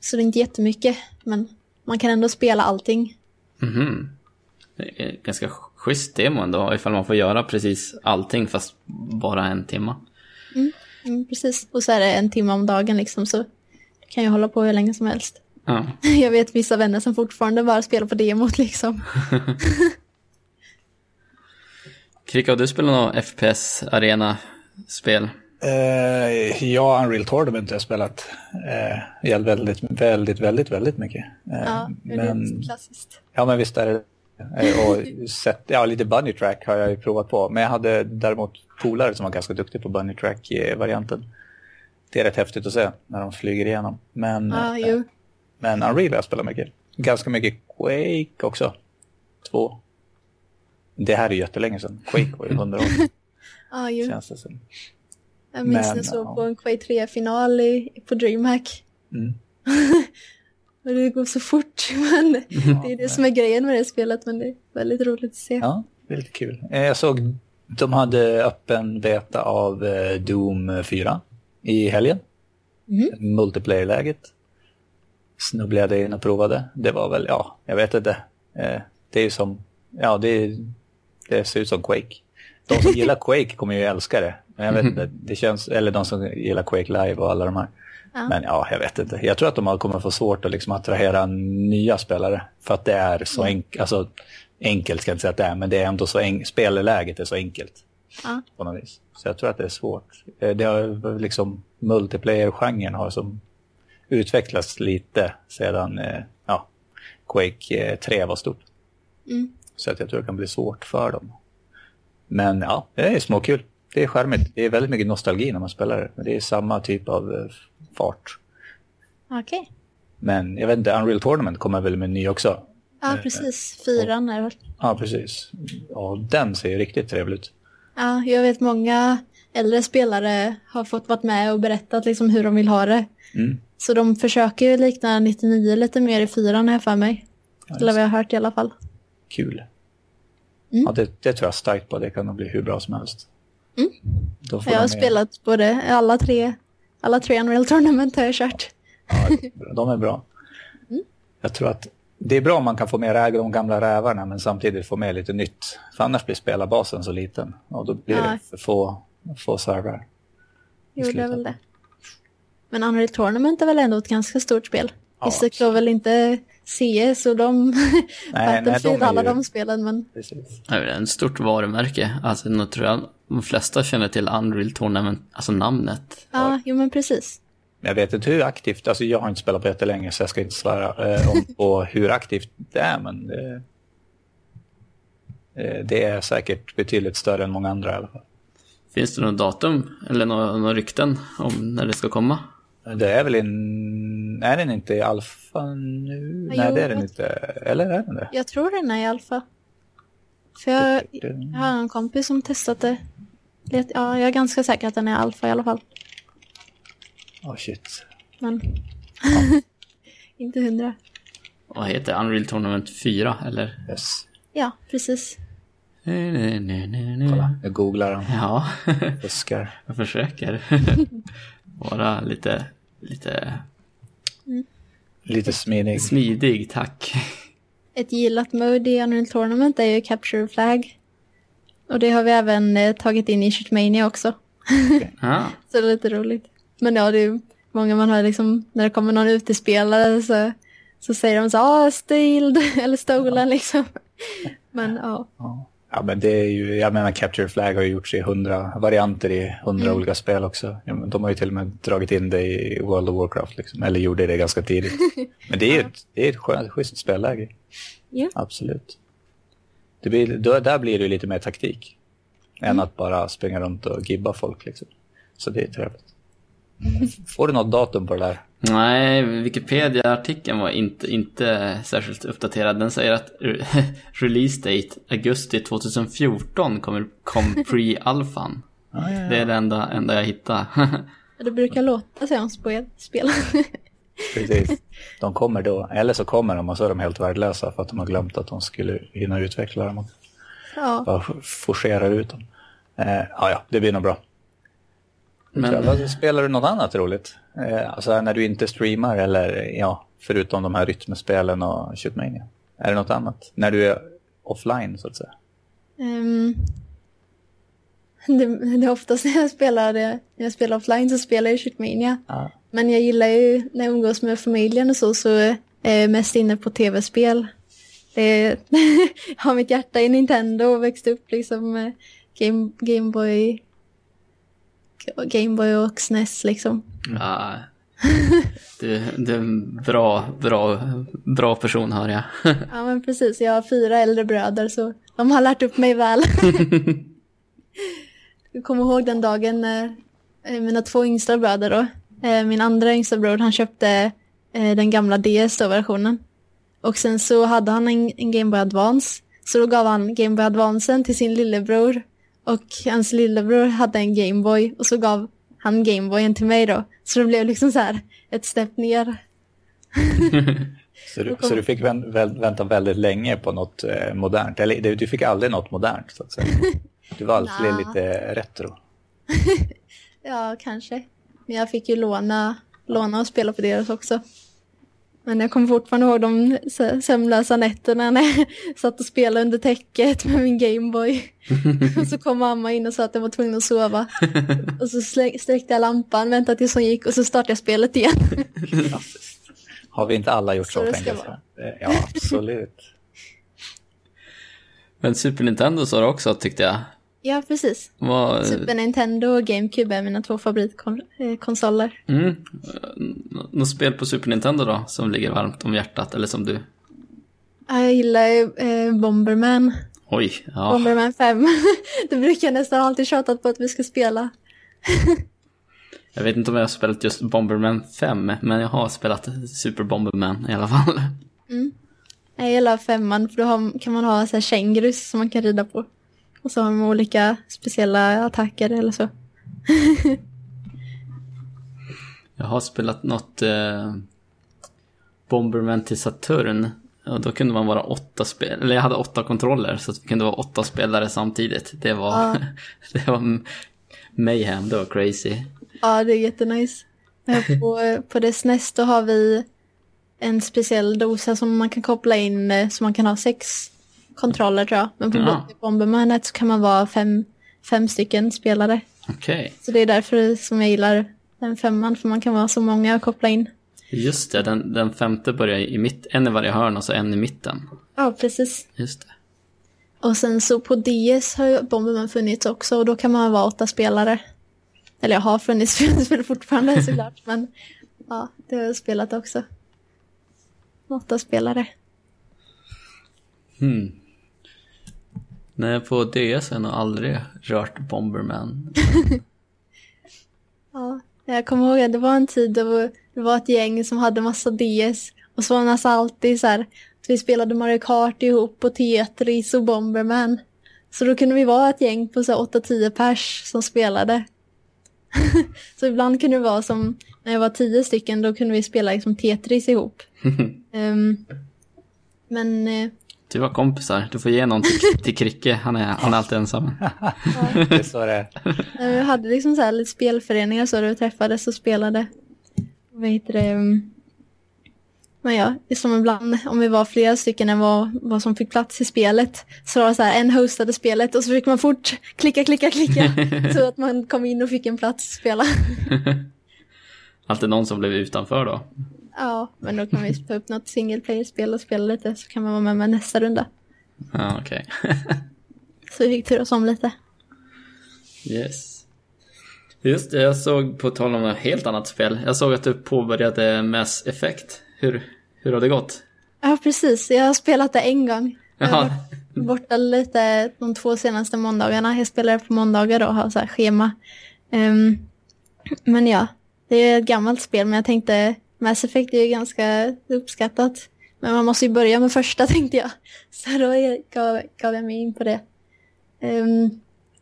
[SPEAKER 3] Så det är inte jättemycket, men man kan ändå spela allting.
[SPEAKER 1] Mhm. Det är ganska schysst demo ändå, ifall man får göra precis allting fast bara en timma.
[SPEAKER 3] Mm, precis. Och så är det en timme om dagen liksom så kan jag hålla på hur länge som helst.
[SPEAKER 1] Ja.
[SPEAKER 3] Jag vet vissa vänner som fortfarande bara spelar på demot liksom.
[SPEAKER 1] Krika, har du spelat något FPS-arena-spel?
[SPEAKER 2] Eh, ja, Unreal Tournament har jag spelat eh, väldigt, väldigt, väldigt, väldigt mycket. Eh,
[SPEAKER 3] Ja, det är
[SPEAKER 2] men,
[SPEAKER 3] klassiskt.
[SPEAKER 2] ja, men visst är det och sett, ja, lite bunny track har jag ju provat på. Men jag hade däremot polare som var ganska duktiga på bunny track-varianten. Det är rätt häftigt att se när de flyger igenom. Men,
[SPEAKER 3] Ja,
[SPEAKER 2] eh, men Unreal har jag spelat mycket. Ganska mycket Quake också. Två. Det här är jättelänge sedan. Quake var ju hundra år,
[SPEAKER 3] Ja, jo.
[SPEAKER 2] känns det som.
[SPEAKER 3] Jag minns när jag såg
[SPEAKER 2] ja.
[SPEAKER 3] på en Quake 3-final i- på DreamHack.
[SPEAKER 2] Mm.
[SPEAKER 3] Och det går så fort. Men det är det som är grejen med det spelet. Men det är väldigt roligt att se.
[SPEAKER 2] Ja, lite kul. Eh, Jag såg de hade öppen beta av eh, Doom 4 i helgen.
[SPEAKER 3] Mhm.
[SPEAKER 2] Multiplayer-läget. Snubblade in och provade. Det var väl, ja, jag vet inte. Eh, Det är ju som, ja, det, är, det ser ut som Quake. De som gillar Quake kommer ju älska det. Men jag vet inte, det känns, eller de som gillar Quake Live och alla de här.
[SPEAKER 3] Ja.
[SPEAKER 2] Men ja, jag vet inte. Jag tror att de kommer få svårt att liksom attrahera nya spelare. För att det är så enkelt, alltså enkelt ska jag inte säga att det är, men det är ändå så enkelt, spelläget är så enkelt
[SPEAKER 3] Ja.
[SPEAKER 2] på något vis. Så jag tror att det är svårt. Eh, Det har liksom multiplayer-genren har som utvecklats lite sedan eh, ja, Quake eh, 3 var stort.
[SPEAKER 3] Mm.
[SPEAKER 2] Så att jag tror det kan bli svårt för dem. Men ja, det är småkul. Det är charmigt. Det är väldigt mycket nostalgi när man spelar det. Men det är samma typ av eh, fart.
[SPEAKER 3] Okej.
[SPEAKER 2] Men jag vet inte, Unreal Tournament kommer väl med ny också.
[SPEAKER 3] Ja, precis. Fyran är det.
[SPEAKER 2] Ja, precis. Ja, den ser ju riktigt trevlig ut.
[SPEAKER 3] Ja, jag vet många äldre spelare har fått vara med och berättat liksom hur de vill ha det.
[SPEAKER 2] Mm.
[SPEAKER 3] Så de försöker ju likna 99 lite mer i fyran här för mig. Eller vad jag har hört i alla fall.
[SPEAKER 2] Kul.
[SPEAKER 3] Mm.
[SPEAKER 2] Ja, det, det tror jag starkt på. Det kan nog bli hur bra som helst.
[SPEAKER 3] Mm.
[SPEAKER 2] Då får
[SPEAKER 3] Jag har spelat både alla tre, alla tre Unreal Tournament har jag kört.
[SPEAKER 2] Ja, de är bra.
[SPEAKER 3] Mm.
[SPEAKER 2] Jag tror att det är bra om man kan få med äga de gamla rävarna men samtidigt få med lite nytt. För annars blir spelarbasen så liten och då blir
[SPEAKER 3] Ja.
[SPEAKER 2] det för få, få servrar.
[SPEAKER 3] Jo, det är väl det. Men Unreal Tournament är väl ändå ett ganska stort spel.
[SPEAKER 2] Ja,
[SPEAKER 3] Vissa klarar väl inte CS och de...
[SPEAKER 2] nej,
[SPEAKER 3] Battlefield,
[SPEAKER 2] de är
[SPEAKER 3] alla
[SPEAKER 2] ju-
[SPEAKER 3] de spelen, men...
[SPEAKER 2] Precis.
[SPEAKER 1] Det är ett stort varumärke. Alltså, nu tror jag de flesta känner till Unreal Tournament, alltså namnet.
[SPEAKER 3] Ja, jo men precis.
[SPEAKER 2] Jag vet inte hur aktivt, alltså jag har inte spelat på jättelänge så jag ska inte svära eh, om på hur aktivt det är men det, eh, det är säkert betydligt större än många andra i alla fall.
[SPEAKER 1] Finns det något datum eller några, några rykten om när det ska komma?
[SPEAKER 2] Det är väl en... Är den inte i alfa nu?
[SPEAKER 3] Jo,
[SPEAKER 2] Nej, det är den inte. Eller är den det?
[SPEAKER 3] Jag tror den är i alfa. För jag, jag har en kompis som testat det. Det- Ja, jag är ganska säker att den är alfa i alla fall.
[SPEAKER 2] Åh shit.
[SPEAKER 3] Men... inte hundra.
[SPEAKER 1] Vad heter Unreal Tournament 4 eller?
[SPEAKER 2] Yes.
[SPEAKER 3] Ja, precis.
[SPEAKER 2] Kolla, jag googlar den.
[SPEAKER 1] Ja,
[SPEAKER 2] Fuskar.
[SPEAKER 1] jag försöker. Vara lite, lite
[SPEAKER 2] Lite smidig.
[SPEAKER 1] smidig, tack.
[SPEAKER 3] Ett gillat mode i Unreal Tournament är ju Capture Flag. Och det har vi även eh, tagit in i Shitmania också.
[SPEAKER 1] Ja,
[SPEAKER 3] Så det är lite roligt. Men ja, det är många man har liksom, när det kommer någon utespelare så, så säger de så ah, stiled eller stolen liksom. Men ja,
[SPEAKER 2] Ja. men det är ju, jag menar Capture Flag har ju gjorts i hundra varianter i hundra
[SPEAKER 3] Mm.
[SPEAKER 2] olika spel också. Ja, de har ju till och med dragit in det i World of Warcraft, liksom. eller gjorde det ganska tidigt. Men det är ju ett, det är ett skönt, schysst spelläge.
[SPEAKER 3] Ja.
[SPEAKER 2] Absolut. Det blir, då, där blir det lite mer taktik.
[SPEAKER 3] Mm.
[SPEAKER 2] Än att bara springa runt och gibba folk. Liksom. Så det är trevligt.
[SPEAKER 3] Mm.
[SPEAKER 2] Får du något datum på det där?
[SPEAKER 1] nej, Wikipedia-artikeln var inte, inte särskilt uppdaterad. Den säger att re- release date augusti 2014 kommer, kom pre-alfan.
[SPEAKER 2] Ah, ja, ja.
[SPEAKER 1] Det är det enda, enda jag hittade.
[SPEAKER 3] det brukar låta så om spel.
[SPEAKER 2] Precis. De kommer då, eller så kommer de och så är de helt värdelösa för att de har glömt att de skulle hinna utveckla dem och
[SPEAKER 3] ja,
[SPEAKER 2] bara forcerar ut dem. Eh, ja, ja, det blir nog bra.
[SPEAKER 1] Men-.
[SPEAKER 2] Spelar du något annat roligt? Eh, alltså när du inte streamar eller ja, förutom de här rytmespelen och Shootmania. Är det något annat? När du är offline så att säga.
[SPEAKER 3] Ehm, det, det är oftast när jag spelar, jag spelar offline så spelar jag Shitmania.
[SPEAKER 2] Ja.
[SPEAKER 3] Men jag gillar ju när jag umgås med familjen och så, så är jag mest inne på tv-spel. Det har mitt hjärta i Nintendo och växt upp liksom med Game, Game Boy Game Boy och SNES liksom.
[SPEAKER 1] Ja, du, du är en bra, bra, bra person hör jag.
[SPEAKER 3] Ja men precis, jag har fyra äldre bröder så de har lärt upp mig väl. jag kommer ihåg den dagen när eh, mina två yngsta bröder då, eh, min andra yngsta bror han köpte eh, den gamla DS då versionen. Och sen så hade han en, en Game Boy Advance. Så då gav han Game Boy Advancen till sin lillebror. Och hans lillebror hade en Game Boy och så gav han Game Boyen till mig då. Så det blev liksom så här ett steg ner.
[SPEAKER 2] Så du, så du fick vän, väl, vänta väldigt länge på något eh, modernt? Eller du, du fick aldrig något modernt så att säga? Du var alltid lite retro?
[SPEAKER 3] Ja, kanske. Men jag fick ju låna, låna och spela på deras också. Men jag kommer fortfarande ihåg de sö- sömnlösa nätterna när jag satt och spelade under täcket med min Gameboy. och så kom mamma in och sa att jag var tvungen att sova. och så sträckte jag lampan, väntade tills hon gick och så startade jag spelet igen.
[SPEAKER 2] Har vi inte alla gjort
[SPEAKER 3] Så
[SPEAKER 2] så,
[SPEAKER 3] det
[SPEAKER 2] tänker
[SPEAKER 3] ska
[SPEAKER 2] jag? Ja, absolut.
[SPEAKER 1] Men Super Nintendo sa du också tyckte jag.
[SPEAKER 3] Ja, precis.
[SPEAKER 1] Var,
[SPEAKER 3] Super Nintendo och GameCube är mina två favoritkonsoler.
[SPEAKER 1] mm, nå- något spel på Super Nintendo då som ligger varmt om hjärtat eller som du?
[SPEAKER 3] Ja, Jag gillar ju eh, Bomberman.
[SPEAKER 1] Oj, ja.
[SPEAKER 3] Bomberman 5. det brukar jag nästan alltid tjata på att vi ska spela.
[SPEAKER 1] Jag vet inte om jag har spelat just Bomberman 5, men jag har spelat Super Bomberman i alla fall.
[SPEAKER 3] Jag gillar femman för då kan man ha så här kängurus som man kan rida på. Och så har de olika speciella attacker eller så.
[SPEAKER 1] Jag har spelat något eh, Bomberman till Saturn. Och då kunde man vara åtta spel, eller jag hade åtta kontroller så att vi kunde vara åtta spelare samtidigt. Det var,
[SPEAKER 3] Ja.
[SPEAKER 1] det var mayhem, det var crazy.
[SPEAKER 3] Ja, det är jättenice. På, på det SNES då har vi en speciell dosa som man kan koppla in eh, så man kan ha sex kontroller tror jag. Men på
[SPEAKER 1] Ja.
[SPEAKER 3] Bombermanet så kan man vara fem, fem stycken spelare.
[SPEAKER 1] Okej,
[SPEAKER 3] Så det är därför som jag gillar den femman för man kan vara så många och koppla in.
[SPEAKER 1] just det, den, den femte börjar i mitt, en i varje hörn och så en i mitten.
[SPEAKER 3] Ja, precis.
[SPEAKER 1] Just det.
[SPEAKER 3] Och sen så på DS har ju Bomberman funnits också och då kan man vara åtta spelare. Eller jag har funnits, jag spelar fortfarande såklart. Men ja, det har jag spelat också. Åtta spelare.
[SPEAKER 1] Hmm. Nej, på DS har jag nog aldrig rört Bomberman.
[SPEAKER 3] Ja, jag kommer ihåg att det var en tid då det var ett gäng som hade massa DS. Och så var det alltid så här att vi spelade Mario Kart ihop och Tetris och Bomberman. Så då kunde vi vara ett gäng på så här 8-10 pers som spelade. så ibland kunde det vara som när jag var tio stycken då kunde vi spela liksom Tetris ihop. Ehm, men eh,
[SPEAKER 1] Du var kompisar, du får ge någon till, till Kricke, han är, han är alltid ensam.
[SPEAKER 2] Det är så det är.
[SPEAKER 3] Vi hade liksom så här lite spelföreningar så där vi träffades och spelade. Vad heter det? mm. Men ja, som ibland om vi var flera stycken än vad, vad som fick plats i spelet. Så var det så här, en hostade spelet och så fick man fort klicka, klicka, klicka. så att man kom in och fick en plats att spela.
[SPEAKER 1] Alltid någon som blev utanför då.
[SPEAKER 3] Ja, men då kan vi ta upp något single player-spel och spela lite så kan man vara med med nästa runda.
[SPEAKER 1] Ja, okej.
[SPEAKER 3] Så vi fick turas om lite.
[SPEAKER 1] yes. Just det, jag såg på tal om ett helt annat spel. Jag såg att du påbörjade Mass Effect. Hur, hur har det gått?
[SPEAKER 3] Ja, precis. Jag har spelat det en gång. Jag har varit borta lite de två senaste måndagarna. Jag spelar på måndagar då och har så här schema. Ehm, men ja, det är ett gammalt spel men jag tänkte Mass Effect är ju ganska uppskattat. Men man måste ju börja med första tänkte jag. Så då gav, gav jag mig in på det. Ehm,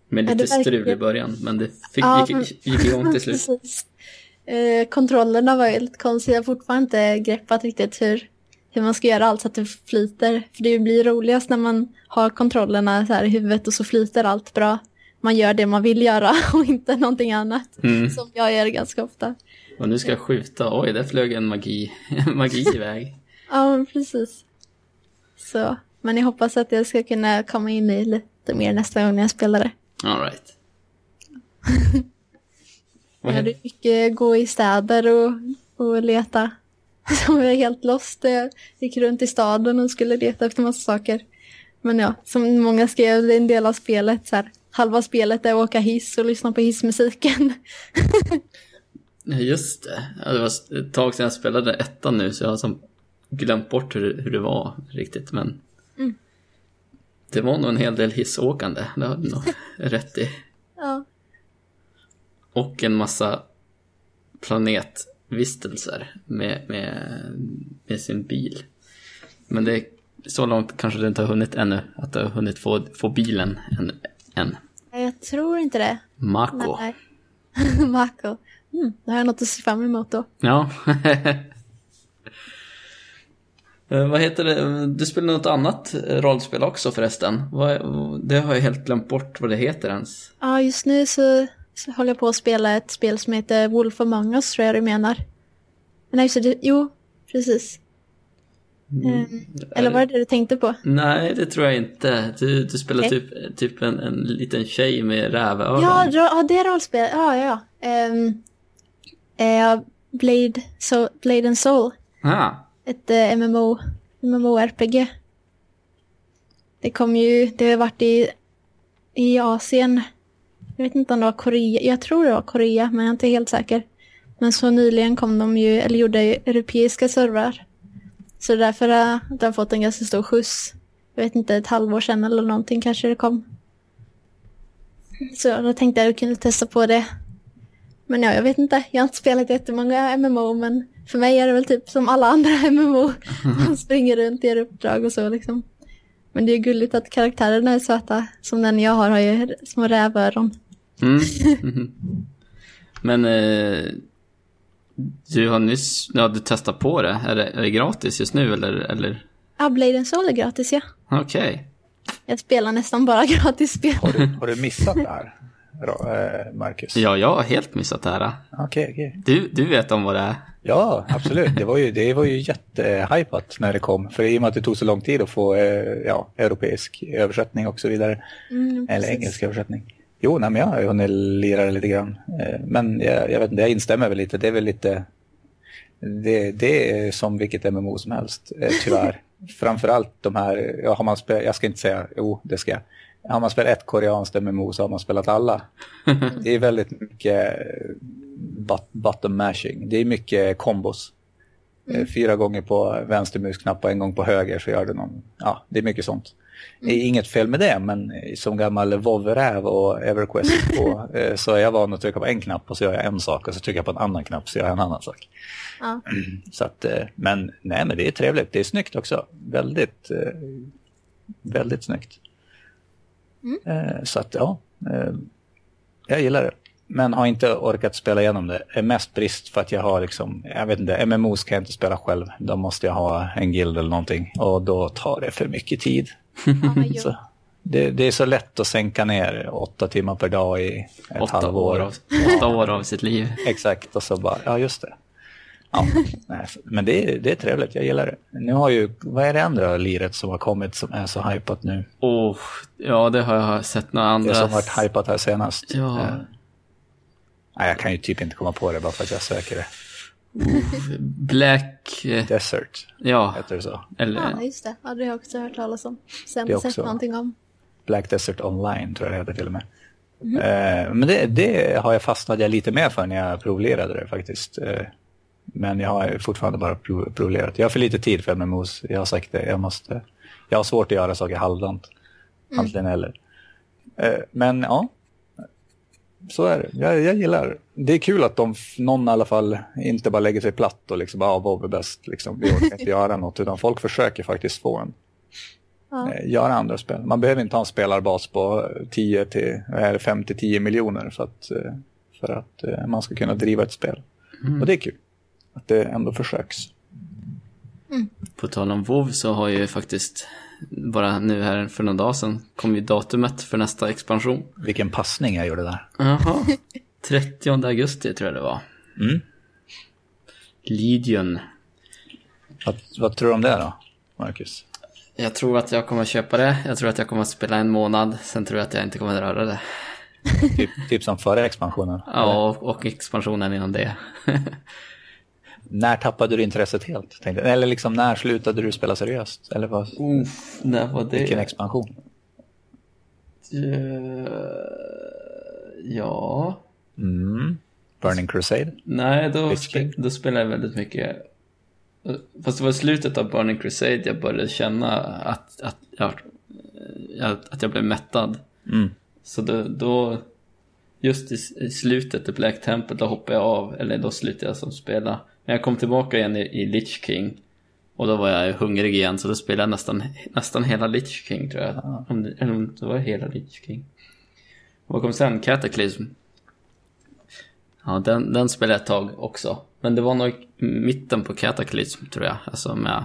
[SPEAKER 1] Med lite
[SPEAKER 3] det verkar-
[SPEAKER 1] strul i början, men det fick,
[SPEAKER 3] Ja,
[SPEAKER 1] gick, gick igång till slut.
[SPEAKER 3] Eh, kontrollerna var ju lite konstiga. Jag har fortfarande inte greppat riktigt hur, hur man ska göra allt så att det flyter. För det blir roligast när man har kontrollerna så här i huvudet och så flyter allt bra. Man gör det man vill göra och inte någonting annat.
[SPEAKER 1] Mm.
[SPEAKER 3] Som jag gör ganska ofta.
[SPEAKER 1] Och nu ska jag skjuta. Oj, där flög en magi, magi iväg.
[SPEAKER 3] Ja, men precis. Så, men jag hoppas att jag ska kunna komma in i lite mer nästa gång när jag spelar det.
[SPEAKER 1] All right.
[SPEAKER 3] Jag hade mycket gå i städer och, och leta. Jag var helt lost. Jag gick runt i staden och skulle leta efter massa saker. Men ja, som många skrev, det är en del av spelet. Så här, halva spelet är att åka hiss och lyssna på hissmusiken.
[SPEAKER 1] Ja, just det. Det var ett tag sedan jag spelade ettan nu så jag har som glömt bort hur, hur det var riktigt. Men
[SPEAKER 3] Mm.
[SPEAKER 1] det var nog en hel del hissåkande. Det har du nog rätt i.
[SPEAKER 3] ja.
[SPEAKER 1] Och en massa planetvistelser med, med, med sin bil. Men det, så långt kanske du inte har hunnit ännu. Att du har hunnit få, få bilen än. än.
[SPEAKER 3] Jag tror inte det.
[SPEAKER 1] Mako.
[SPEAKER 3] Nej. Mako. Mm, det har jag något att se fram emot då.
[SPEAKER 1] Ja. Eh, Vad heter det? Du spelar något annat eh, rollspel också förresten. Det har jag helt glömt bort vad det heter ens.
[SPEAKER 3] Ja, just nu så, så håller jag på att spela ett spel som heter Wolf Among Us, tror jag du menar. Nej, så det, jo, precis. Ehm, eller var det det du tänkte på?
[SPEAKER 1] Nej, det tror jag inte. Du, du spelar
[SPEAKER 3] Okej.
[SPEAKER 1] typ, typ en, en liten tjej med rävöron.
[SPEAKER 3] Ja, ja, det är rollspel. Ja, ja, ja. Um, eh, Blade, so, Blade and Soul.
[SPEAKER 1] Ah,
[SPEAKER 3] Ett eh, MMO, MMORPG. Det kom ju, det har varit i, i Asien. Jag vet inte om det var Korea, jag tror det var Korea, men jag är inte helt säker. Men så nyligen kom de ju, eller gjorde europeiska servrar. Så därför har de fått en ganska stor skjuts. Jag vet inte, ett halvår sedan eller någonting kanske det kom. Så då tänkte jag att jag kunde testa på det. Men ja, jag vet inte. Jag har inte spelat jättemånga MMO, men för mig är det väl typ som alla andra MMO. Man springer runt, gör uppdrag och så liksom. Men det är gulligt att karaktärerna är söta. Som den jag har, har ju små rävöron.
[SPEAKER 1] mm. mhm. Men eh, du har nyss, ja du testat på det. Är det, är det gratis just nu eller? eller?
[SPEAKER 3] Ja, Blade and Soul är gratis ja.
[SPEAKER 1] Okej.
[SPEAKER 3] Jag spelar nästan bara gratis spel.
[SPEAKER 2] Har du, har du missat det här, eh, Marcus?
[SPEAKER 1] Ja, jag har helt missat det här.
[SPEAKER 2] Okej, okej.
[SPEAKER 1] Du, du vet om vad det är?
[SPEAKER 2] Ja, absolut. Det var ju, det var ju jättehypat när det kom. För i och med att det tog så lång tid att få eh, ja, europeisk översättning och så vidare.
[SPEAKER 3] Mm,
[SPEAKER 2] Eller engelsk översättning. Jo, nej, men jag har hunnit lira lite grann. Eh, Men jag, jag vet inte, jag instämmer väl lite. Det är väl lite... Det, det är som vilket MMO som helst, eh, tyvärr. Framförallt de här, ja, har man spelat, jag ska inte säga, jo det ska jag. Har man spelat ett koreanskt MMO så har man spelat alla. Det är väldigt mycket but, button mashing. Det är mycket kombos. Eh, Fyra gånger på vänster musknapp och en gång på höger så gör du någon, ja det är mycket sånt. Det är inget fel med det, men som gammal WoW-räv och Everquest på, eh, så är jag van att trycka på en knapp och så gör jag en sak och så trycker jag på en annan knapp så gör jag en annan sak.
[SPEAKER 3] Ja.
[SPEAKER 2] Så att, eh, men nej men det är trevligt, det är snyggt också. Väldigt, eh, väldigt snyggt. Eh, Så att ja, eh, jag gillar det. Men har inte orkat spela igenom det. Är mest brist för att jag har liksom, jag vet inte, MMOs kan jag inte spela själv. Då måste jag ha en guild eller någonting. Och då tar det för mycket tid. Så det, det är så lätt att sänka ner åtta timmar per dag i ett
[SPEAKER 1] Åtta
[SPEAKER 2] halvår.
[SPEAKER 1] år, av, åtta år av sitt liv.
[SPEAKER 2] Exakt, och så bara, ja just det. Ja, nej, men det är, det är trevligt, jag gillar det. Nu har ju, vad är det andra liret som har kommit som är så hypat nu?
[SPEAKER 1] Oh, ja, det har jag sett några
[SPEAKER 2] Det
[SPEAKER 1] andra.
[SPEAKER 2] som varit hypat här senast.
[SPEAKER 1] Ja.
[SPEAKER 2] Nej, jag kan ju typ inte komma på det bara för att jag söker det.
[SPEAKER 1] Black... eh,
[SPEAKER 2] Desert,
[SPEAKER 1] Ja,
[SPEAKER 2] heter det så.
[SPEAKER 1] eller...
[SPEAKER 3] Ja, just det. Ja, det har jag också hört talas om. Sen
[SPEAKER 2] Det
[SPEAKER 3] sett någonting om.
[SPEAKER 2] Black Desert Online tror jag det heter till och med. Eh, men det, det har jag fastnat jag lite mer för när jag provlerade det faktiskt. Eh, men jag har fortfarande bara prov, provlerat. Jag har för lite tid för MMOs. Jag har sagt det. Jag, måste, jag har svårt att göra saker halvdant. Antingen eller. Eh, men ja. Så är det. Jag, jag gillar det. Är kul att de, någon i alla fall inte bara lägger sig platt och liksom bara, ah, WoW är bäst. Liksom. Vi orkar inte göra något. Utan folk försöker faktiskt få en
[SPEAKER 3] Ja.
[SPEAKER 2] eh, göra andra spel. Man behöver inte ha en spelarbas på 10 till, vad är det, 5 till 10 miljoner för att, eh, för att eh, man ska kunna driva ett spel. Och det är kul. Att det ändå försöks.
[SPEAKER 1] På tal om WoW så har ju faktiskt bara nu här för några dagar sedan kom ju datumet för nästa expansion.
[SPEAKER 2] Vilken passning jag gjorde där.
[SPEAKER 1] Jaha. 30 augusti tror jag det var.
[SPEAKER 2] Mm.
[SPEAKER 1] Legion.
[SPEAKER 2] Vad, vad tror du om det då, Marcus?
[SPEAKER 1] Jag tror att jag kommer köpa det. Jag tror att jag kommer att spela en månad. Sen tror jag att jag inte kommer att röra det.
[SPEAKER 2] typ, typ som förra expansionen.
[SPEAKER 1] Ja, och, och expansionen innan det.
[SPEAKER 2] När tappade du intresset helt? Tänkte, eller liksom när slutade du spela seriöst? Eller vad,
[SPEAKER 1] Uff, när var det?
[SPEAKER 2] vilken expansion?
[SPEAKER 1] Eh, Ja...
[SPEAKER 2] Mm. Burning Crusade?
[SPEAKER 1] Nej, då, spe, då spelade jag väldigt mycket. Fast det var i slutet av Burning Crusade jag började känna att, att, jag, att, att jag blev mättad.
[SPEAKER 2] Mm.
[SPEAKER 1] Så då, då just i, i slutet i Black Temple, då hoppade jag av, eller då slutade jag som spela. Men jag kom tillbaka igen i, i Lich King. Och då var jag hungrig igen, så då spelade jag nästan, nästan hela Lich King tror jag. Om det, eller om det var hela Lich King. Vad kom sen? Cataclysm. Ja, den, den spelade jag ett tag också. Men det var nog mitten på Cataclysm tror jag, alltså med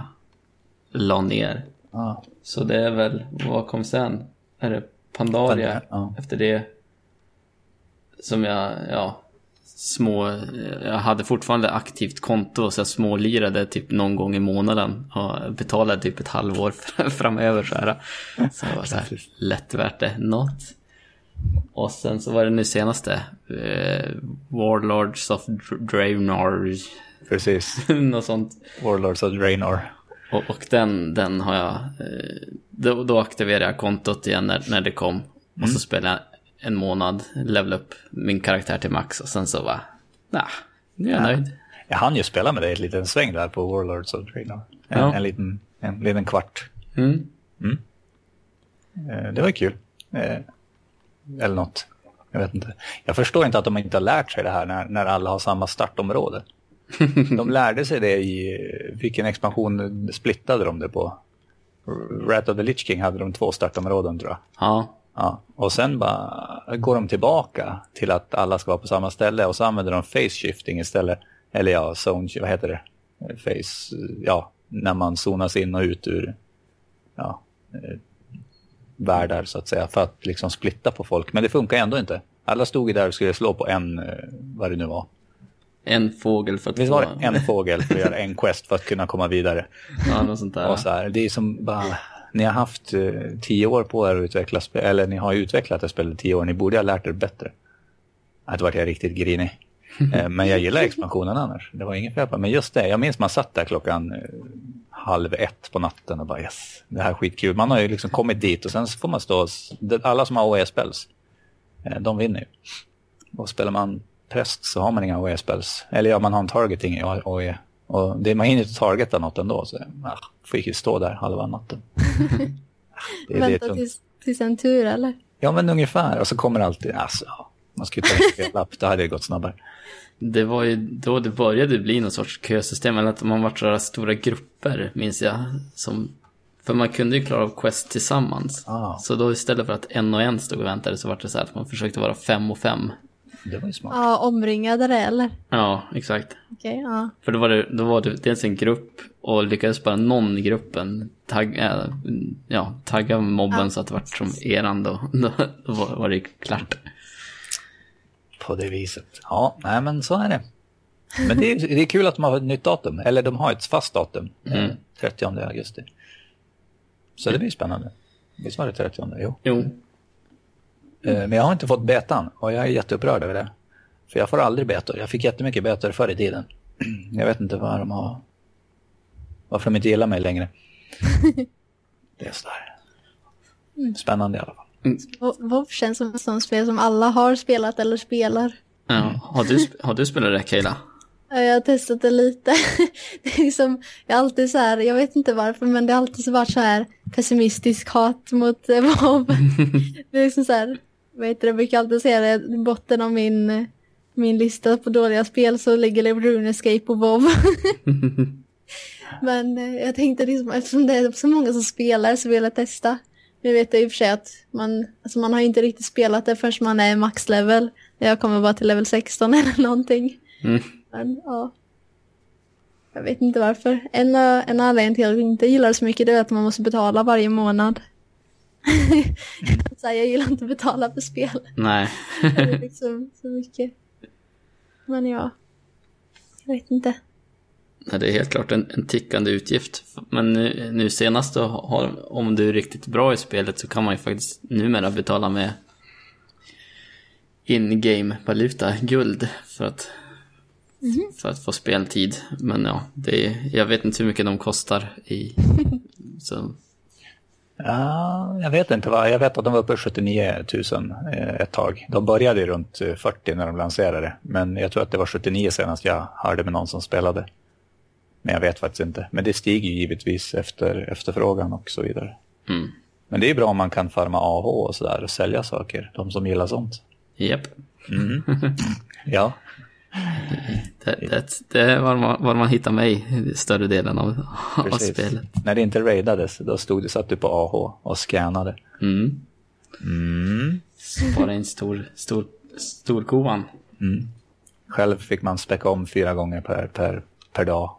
[SPEAKER 1] jag la ner.
[SPEAKER 2] Ja.
[SPEAKER 1] Så det är väl, vad kom sen? Är det Pandaria
[SPEAKER 2] Pandaria, ja.
[SPEAKER 1] efter det? Som jag, ja, små, jag hade fortfarande aktivt konto så jag smålirade typ någon gång i månaden och betalade typ ett halvår framöver så här. Så det var så här, lätt värt det, något. Och sen så var det nu senaste, eh, Warlords of Dr- Draenor,
[SPEAKER 2] Precis.
[SPEAKER 1] något sånt.
[SPEAKER 2] Warlords of Draenor.
[SPEAKER 1] Och, och den, den har jag, eh, då, då aktiverade jag kontot igen när, när det kom. Och så spelade jag en månad, level upp min karaktär till max och sen så bara, nah, nu är jag nöjd.
[SPEAKER 2] Jag hann ju spela med dig en liten sväng där på Warlords of Draenor. En,
[SPEAKER 1] Ja.
[SPEAKER 2] en, liten, en liten kvart.
[SPEAKER 1] Mm.
[SPEAKER 2] Eh, Det var kul. Eh, Eller något. Jag vet inte. Jag förstår inte att de inte har lärt sig det här när, när alla har samma startområde. De lärde sig det i, vilken expansion splittade de det på? Rat of the Lich King hade de två startområden tror jag.
[SPEAKER 1] Ja,
[SPEAKER 2] Ja, och sen bara går de tillbaka till att alla ska vara på samma ställe och så använder de face shifting istället. Eller ja, zone, vad heter det? Face, ja, när man zonas in och ut ur ja, eh, världar så att säga för att liksom splitta på folk. Men det funkar ändå inte. Alla stod ju där och skulle slå på en, eh, vad det nu var.
[SPEAKER 1] en fågel för att
[SPEAKER 2] Visst var det en fågel för att göra en quest för att kunna komma vidare.
[SPEAKER 1] Ja, något sånt där.
[SPEAKER 2] Och så här, det är som bara, ni har haft eh, tio år på er att utveckla spel, eller ni har ju utvecklat det spelet i tio år, ni borde ha lärt er bättre. Att vart jag riktigt grinig. Eh, men jag gillar expansionen annars, det var ingen fel på. Men just det, jag minns man satt där klockan eh, halv ett på natten och bara yes, det här är skitkul. Man har ju liksom kommit dit och sen får man stå, och alla som har OE-spells, eh, de vinner ju. Och spelar man präst så har man inga OE-spells. Eller ja, man har en targeting i OE. Och det, man hinner inte targeta något ändå. Så ah, fick ju stå där halva natten. det, det är
[SPEAKER 3] Vänta tills, tills en tur eller?
[SPEAKER 2] Ja, men ungefär. Och så kommer alltid, alltså, ja, man skulle ta en spelapp, då hade det gått snabbare.
[SPEAKER 1] Det var ju då det började bli någon sorts kösystem, eller att man var sådana stora grupper, minns jag. Som, för man kunde ju klara av quest tillsammans.
[SPEAKER 2] Ah.
[SPEAKER 1] Så då istället för att en och en stod och väntade så var det så här att man försökte vara fem och fem.
[SPEAKER 2] Det var ju smart.
[SPEAKER 3] Ja, omringade det eller?
[SPEAKER 1] Ja, exakt.
[SPEAKER 3] Okej, ja.
[SPEAKER 1] För då var, det, då var det dels en grupp och lyckades bara någon i gruppen tagga, ja, tagga mobben
[SPEAKER 3] Ja.
[SPEAKER 1] så att det var som eran då. Då, då var, var det klart.
[SPEAKER 2] På det viset. Ja, nej men så är det. Men det är, det är kul att de har ett nytt datum. Eller de har ett fast datum. eh,
[SPEAKER 1] Mm.
[SPEAKER 2] 30 augusti. Så det blir spännande. Visst var det 30? Jo.
[SPEAKER 1] Jo,
[SPEAKER 2] Eh, Men jag har inte fått betan och jag är jätteupprörd över det. För jag får aldrig betor. Jag fick jättemycket betor förr i tiden. Jag vet inte vad de har... Varför de inte gillar mig längre. Det är sådär. Spännande i alla fall.
[SPEAKER 3] Vo- WoW känns som ett sånt spel som alla har spelat eller spelar.
[SPEAKER 1] ja. Har, du, sp- har du spelat det Kayla?
[SPEAKER 3] Ja, Jag har testat det lite. Det är liksom, jag är alltid så här, jag vet inte varför, men det har alltid så varit så här pessimistisk hat mot eh, WoW. Det är liksom så här, vad heter det, jag brukar alltid säga det, i botten av min, eh, min lista på dåliga spel så ligger det RuneScape och WoW. Men eh, jag tänkte liksom, eftersom det är så många som spelar så vill jag testa. Nu vet jag i och för sig att man, alltså man har inte riktigt spelat det förrän man är maxlevel. Jag kommer bara till level 16 eller någonting.
[SPEAKER 1] Mm.
[SPEAKER 3] Men ja. Jag vet inte varför. En, av- en anledning till att jag inte gillar det så mycket det är att man måste betala varje månad. så här, jag gillar inte att betala för spel.
[SPEAKER 1] Nej.
[SPEAKER 3] Det är liksom så mycket. Men ja. Jag vet inte.
[SPEAKER 1] Nej, det är helt klart en, en tickande utgift. Men nu, nu senast då har, om du är riktigt bra i spelet så kan man ju faktiskt numera betala med in-game valuta, guld, för att, för att få speltid. Men ja, det är, jag vet inte hur mycket de kostar i... Så,
[SPEAKER 2] Ja, jag vet inte. Va? Jag vet att de var uppe i 79 000 eh, ett tag. De började runt eh, 40 när de lanserade. Men jag tror att det var 79 senast jag hörde med någon som spelade. Men jag vet faktiskt inte. Men det stiger givetvis efter efterfrågan och så vidare.
[SPEAKER 1] mm.
[SPEAKER 2] Men det är bra om man kan farma AH och sådär och sälja saker. De som gillar sånt.
[SPEAKER 1] Japp.
[SPEAKER 2] Ja,
[SPEAKER 1] Det, det, det var man, var man hittar mig större delen av, av spelet.
[SPEAKER 2] När det inte raidades, då stod du, satt du på AH och scannade.
[SPEAKER 1] Mm.
[SPEAKER 2] Mm.
[SPEAKER 1] Bara en stor, stor, storkovan.
[SPEAKER 2] Själv fick man späcka om fyra gånger per, per, per dag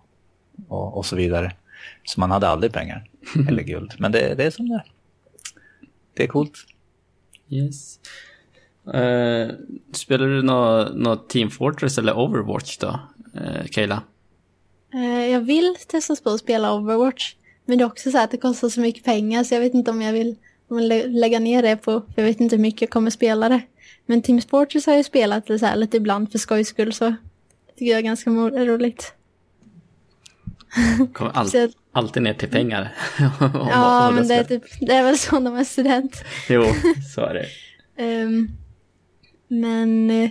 [SPEAKER 2] och, och så vidare. Så man hade aldrig pengar eller guld. Men det, det är som det är. Det är coolt.
[SPEAKER 1] Yes. Uh, spelar du något nå Team Fortress eller Overwatch då, uh, Kayla?
[SPEAKER 3] Eh, Jag vill testa på att spela Overwatch. Men det är också så att det kostar så mycket pengar så jag vet inte om jag vill, om jag lä- lägga ner det på, för jag vet inte hur mycket jag kommer spela det. Men Team Sporters har jag spelat så här, lite ibland för skojs skull så det tycker jag är ganska roligt.
[SPEAKER 1] Kommer all,
[SPEAKER 3] jag-
[SPEAKER 1] alltid ner till pengar.
[SPEAKER 3] Ja, men det är, typ, det är väl så när man är student.
[SPEAKER 1] Jo, så är det.
[SPEAKER 3] Ehm, men... eh,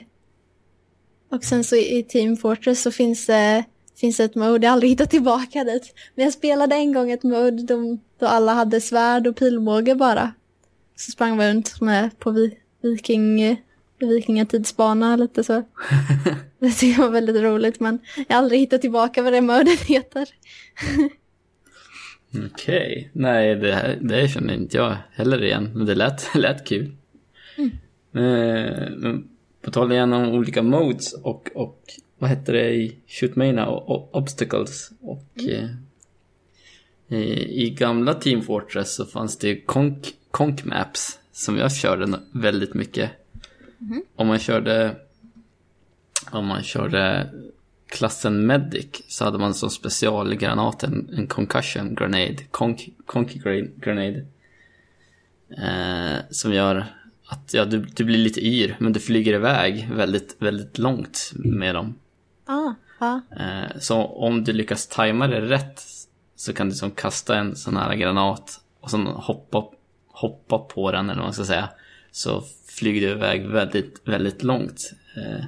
[SPEAKER 3] och sen så i Team Fortress så finns det, finns det ett mode, jag har aldrig hittat tillbaka dit. Men jag spelade en gång ett mode då, då alla hade svärd och pilbåge bara. Så sprang man runt med på vi, viking, vikingatidsbana lite så. det tycker jag var väldigt roligt men jag har aldrig hittat tillbaka vad det modet heter.
[SPEAKER 1] Okej. Nej, det, här- det känner inte jag heller igen. Men det lät, lät kul. Eh, på tal igen om olika modes och, och vad hette det i Shootmania? Och, och Obstacles. Och eh, i, gamla Team Fortress så fanns det conk, conk maps som jag körde väldigt mycket. Om man körde om man körde klassen Medic så hade man som specialgranat en, en concussion grenade, conk, conky gra- grenade. Eh, som gör att ja, du, du blir lite yr, men du flyger iväg väldigt, väldigt långt med dem.
[SPEAKER 3] Ah, ja.
[SPEAKER 1] Eh, så om du lyckas tajma det rätt så kan du som kasta en sån här granat och sen hoppa, hoppa på den, eller vad man ska säga. Så flyger du iväg väldigt, väldigt långt. Eh,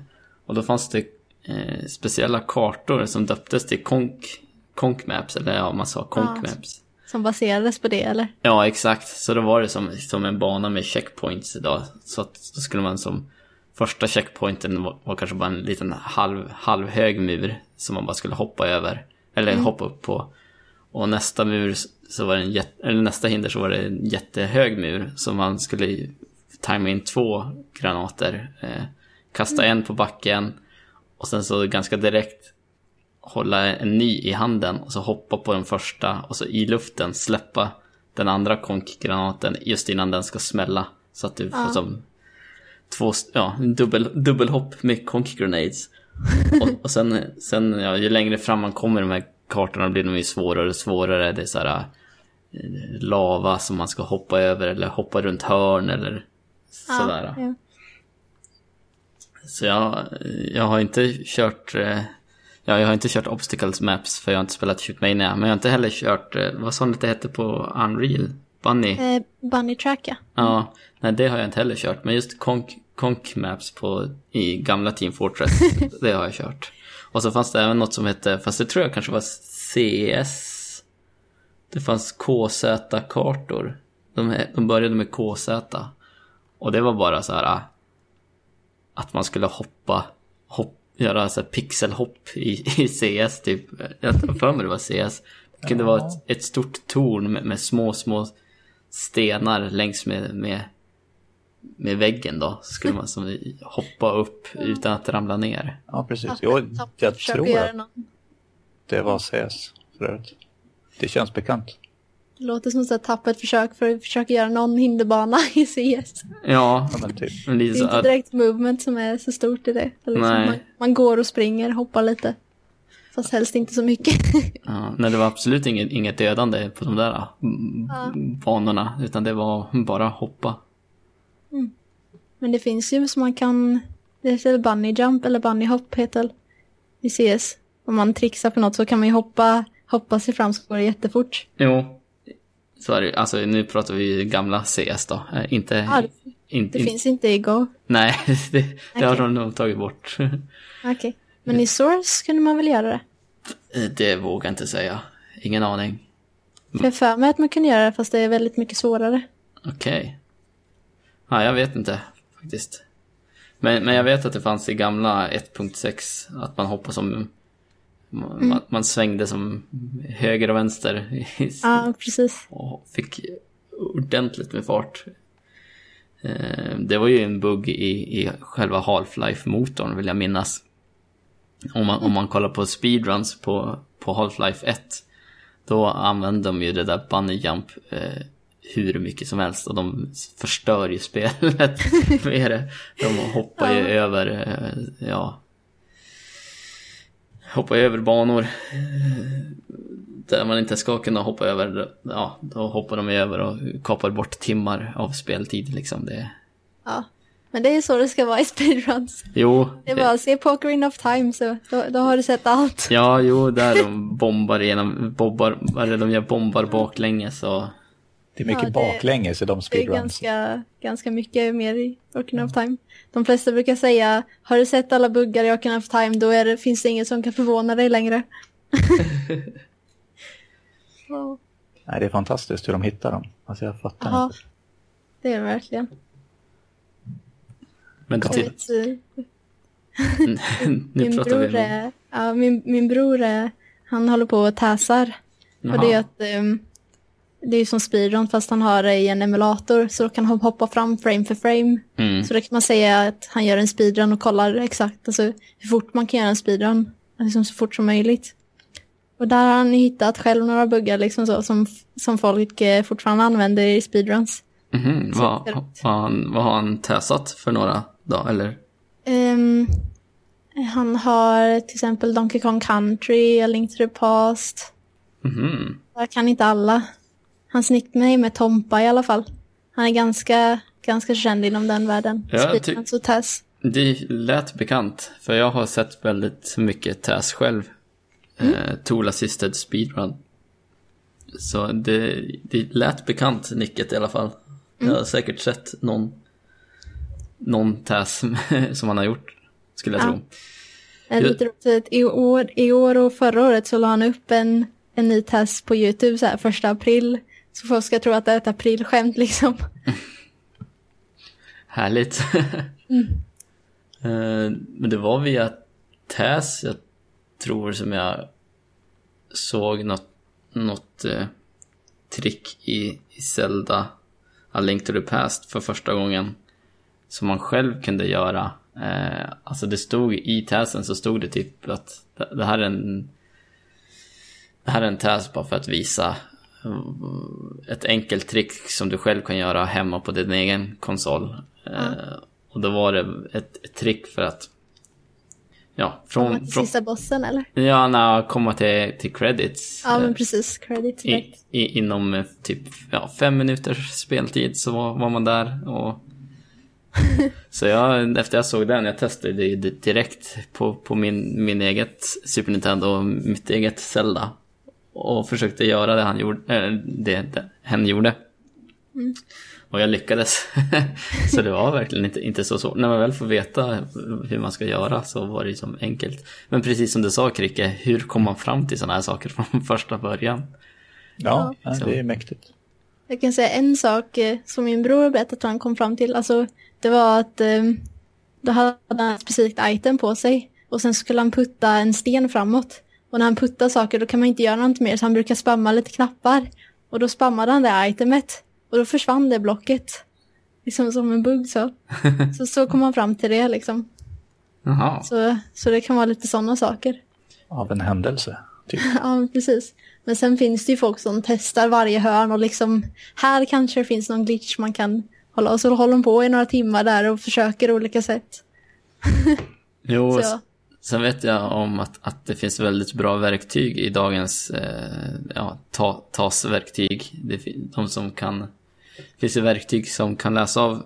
[SPEAKER 1] och då fanns det eh, speciella kartor som döptes till konk, konk maps, eller ja, man sa konk
[SPEAKER 3] Ja.
[SPEAKER 1] maps.
[SPEAKER 3] Som baserades på det eller?
[SPEAKER 1] Ja, exakt. Så då var det som, som en bana med checkpoints idag. Så att då skulle man som första checkpointen var, var kanske bara en liten halv, halvhög mur som man bara skulle hoppa över. Eller hoppa upp på. Och nästa mur så var det en jätte, eller nästa hinder så var det en jättehög mur som man skulle tajma in två granater. Eh, kasta en på backen och sen så ganska direkt hålla en ny i handen och så hoppa på den första och så i luften släppa den andra konkgranaten just innan den ska smälla. Så att du får som två, ja, dubbel, dubbelhopp med konkgrenades. och, och sen, sen ja, ju längre fram man kommer i de här kartorna blir de ju svårare och svårare. Det är så här eh, lava som man ska hoppa över eller hoppa runt hörn eller sådär.
[SPEAKER 3] Ja, ja.
[SPEAKER 1] Så jag, jag har inte kört eh, Ja, jag har inte kört Obstacles Maps för jag har inte spelat Shootmania. Men jag har inte heller kört, eh, vad sa ni att det hette på Unreal? Bunny?
[SPEAKER 3] Eh, Bunny Track ja.
[SPEAKER 1] Ja, nej det har jag inte heller kört. Men just Conk, Conk Maps på, i gamla Team Fortress, det har jag kört. Och så fanns det även något som hette, fast det tror jag kanske var CS. Det fanns KZ-kartor. De, de började med KZ. Och det var bara så här ah, att man skulle hoppa, hopp, göra så här pixelhopp i, i CS typ. Jag har för mig det var CS. Det kunde vara ett, ett stort torn med, med små, små stenar längs med, med, med väggen då. Så skulle man som hoppa upp utan att ramla ner.
[SPEAKER 2] Ja, precis. Jo, jag tror att det var CS förut. Det känns bekant.
[SPEAKER 3] Det låter som ett tappert försök för att försöka göra någon hinderbana i CS.
[SPEAKER 1] Ja,
[SPEAKER 2] Ja, men typ.
[SPEAKER 1] men
[SPEAKER 3] Det är inte
[SPEAKER 1] att,
[SPEAKER 3] direkt movement som är så stort i det. Liksom
[SPEAKER 1] Nej.
[SPEAKER 3] man, man går och springer, hoppar lite. Fast helst inte så mycket.
[SPEAKER 1] ja, nej, det var absolut inget, inget dödande på de där mm, banorna. Utan det var bara hoppa.
[SPEAKER 3] Men det finns ju som man kan, det heter bunny jump eller bunny hop heter det i CS. Om man trixar på något så kan man ju hoppa, hoppa sig fram så går det jättefort.
[SPEAKER 1] Jo, så är det. Alltså nu pratar vi gamla CS då. Eh, Inte...
[SPEAKER 3] Det,
[SPEAKER 1] in,
[SPEAKER 3] det
[SPEAKER 1] in,
[SPEAKER 3] finns inte i Go.
[SPEAKER 1] Nej, det, det har de nog tagit bort.
[SPEAKER 3] Okej. Men i Source kunde man väl göra det?
[SPEAKER 1] Det vågar jag inte säga. Ingen aning.
[SPEAKER 3] För jag för mig att man kunde göra det fast det är väldigt mycket svårare.
[SPEAKER 1] Okej. Ja, jag vet inte faktiskt. Men, men jag vet att det fanns i gamla 1.6 att man hoppade som... Man, man, man svängde som höger och vänster
[SPEAKER 3] Ja, precis.
[SPEAKER 1] och fick ordentligt med fart. Eh, Det var ju en bugg i, i själva Half-Life-motorn vill jag minnas. Om man, om man kollar på speedruns på, på Half-Life 1 då använde de ju det där bunny jump eh, hur mycket som helst och de förstör ju spelet med det. De hoppar ju
[SPEAKER 3] Ja.
[SPEAKER 1] över, eh, ja, hoppar över banor där man inte ska kunna hoppa över, ja, då hoppar de över och kapar bort timmar av speltid liksom. Det,
[SPEAKER 3] Ja. Men det är så det ska vara i speedruns.
[SPEAKER 1] jo,
[SPEAKER 3] Det är bara att se Poker Enough Time så då, då har du sett allt.
[SPEAKER 1] ja, jo, där de bombar igenom, bombar, eller de gör bombar baklänges och
[SPEAKER 2] Det är mycket
[SPEAKER 3] Ja, det-
[SPEAKER 2] baklänges i de
[SPEAKER 3] Det är
[SPEAKER 2] speedruns.
[SPEAKER 3] ganska, ganska mycket mer i Ocarina of Time. De flesta brukar säga, har du sett alla buggar i Ocarina of Time då är det, finns det inget som kan förvåna dig längre. Wow.
[SPEAKER 2] Nej, det är fantastiskt hur de hittar dem. Alltså jag fattar
[SPEAKER 3] Ja,
[SPEAKER 2] inte.
[SPEAKER 3] det är det verkligen.
[SPEAKER 1] Men till,
[SPEAKER 3] min bror är, ja, min, min bror är, han håller på och täsar. Och det är att ehm, det är som speedrun fast han har det i en emulator så då kan han hoppa fram frame för frame.
[SPEAKER 1] Mm.
[SPEAKER 3] Så då kan man säga att han gör en speedrun och kollar exakt alltså, hur fort man kan göra en speedrun. Liksom så fort som möjligt. Och där har han hittat själv några buggar liksom så, som, som folk eh, fortfarande använder i speedruns.
[SPEAKER 1] Mhm, vad, vad, har han, vad har han täsat för några då, eller?
[SPEAKER 3] Ehm, han har till exempel Donkey Kong Country, A Link to the Past.
[SPEAKER 1] Mhm.
[SPEAKER 3] Jag kan inte alla. Hans nickname är Tompa i alla fall. Han är ganska, ganska känd inom den världen.
[SPEAKER 1] Ja,
[SPEAKER 3] Speedruns och Tess.
[SPEAKER 1] Det lät bekant, för jag har sett väldigt mycket TAS själv. Eh, Tool Assisted Speedrun. Så det, det lät bekant, nicket i alla fall. Jag har säkert sett någon, någon TAS som han har gjort, skulle jag
[SPEAKER 3] Ja.
[SPEAKER 1] tro.
[SPEAKER 3] Är lite roligt I år, I år och förra året så la han upp en, en ny test på YouTube så här första april. Så folk ska tro att det är ett aprilskämt liksom.
[SPEAKER 1] Härligt. Eh, Men det var via TAS, jag tror, som jag såg något, något eh, trick i, i Zelda A Link to the Past för första gången. Som man själv kunde göra. Eh, alltså det stod i TASen så stod det typ att det det här är en det här är en TAS bara för att visa ett enkelt trick som du själv kan göra hemma på din egen konsol. Eh, och då var det ett, ett trick för att Ja,
[SPEAKER 3] Komma
[SPEAKER 1] från,
[SPEAKER 3] till
[SPEAKER 1] från
[SPEAKER 3] sista bossen eller?
[SPEAKER 1] ja, när komma till, till credits.
[SPEAKER 3] Ja
[SPEAKER 1] eh,
[SPEAKER 3] men precis, credit
[SPEAKER 1] i,
[SPEAKER 3] direkt.
[SPEAKER 1] i, inom eh, typ ja, fem minuters speltid så var, var man där. Och... så jag, efter jag såg den, jag testade det direkt på, på min, min eget Super Nintendo och mitt eget Zelda. Och försökte göra det han gjorde, äh, det, det hen gjorde. Och jag lyckades. så det var verkligen inte, inte så svårt. När man väl får veta hur man ska göra så var det ju som enkelt. Men precis som du sa Kricke, hur kom man fram till sådana här saker från första början?
[SPEAKER 2] Ja, ja, det är mäktigt.
[SPEAKER 3] Jag kan säga en sak eh, som min bror berättade att han kom fram till. Alltså, det var att eh, då hade han ett specifikt item på sig. Och sen skulle han putta en sten framåt. Och när han puttar saker då kan man inte göra något mer. Så han brukar spamma lite knappar. Och då spammade han det itemet. Och då försvann det blocket. Liksom som en bugg så. Så, så kom han fram till det liksom.
[SPEAKER 1] Jaha.
[SPEAKER 3] Så, så det kan vara lite sådana saker.
[SPEAKER 2] Av en händelse. Typ.
[SPEAKER 3] Ja, precis. Men sen finns det ju folk som testar varje hörn och liksom här kanske det finns någon glitch man kan hålla och så håller de på i några timmar där och försöker olika sätt.
[SPEAKER 1] Jo,
[SPEAKER 3] Så.
[SPEAKER 1] Sen vet jag om att, att det finns väldigt bra verktyg i dagens eh, ja, ta, TAS-verktyg. De som kan, det finns ju verktyg som kan läsa av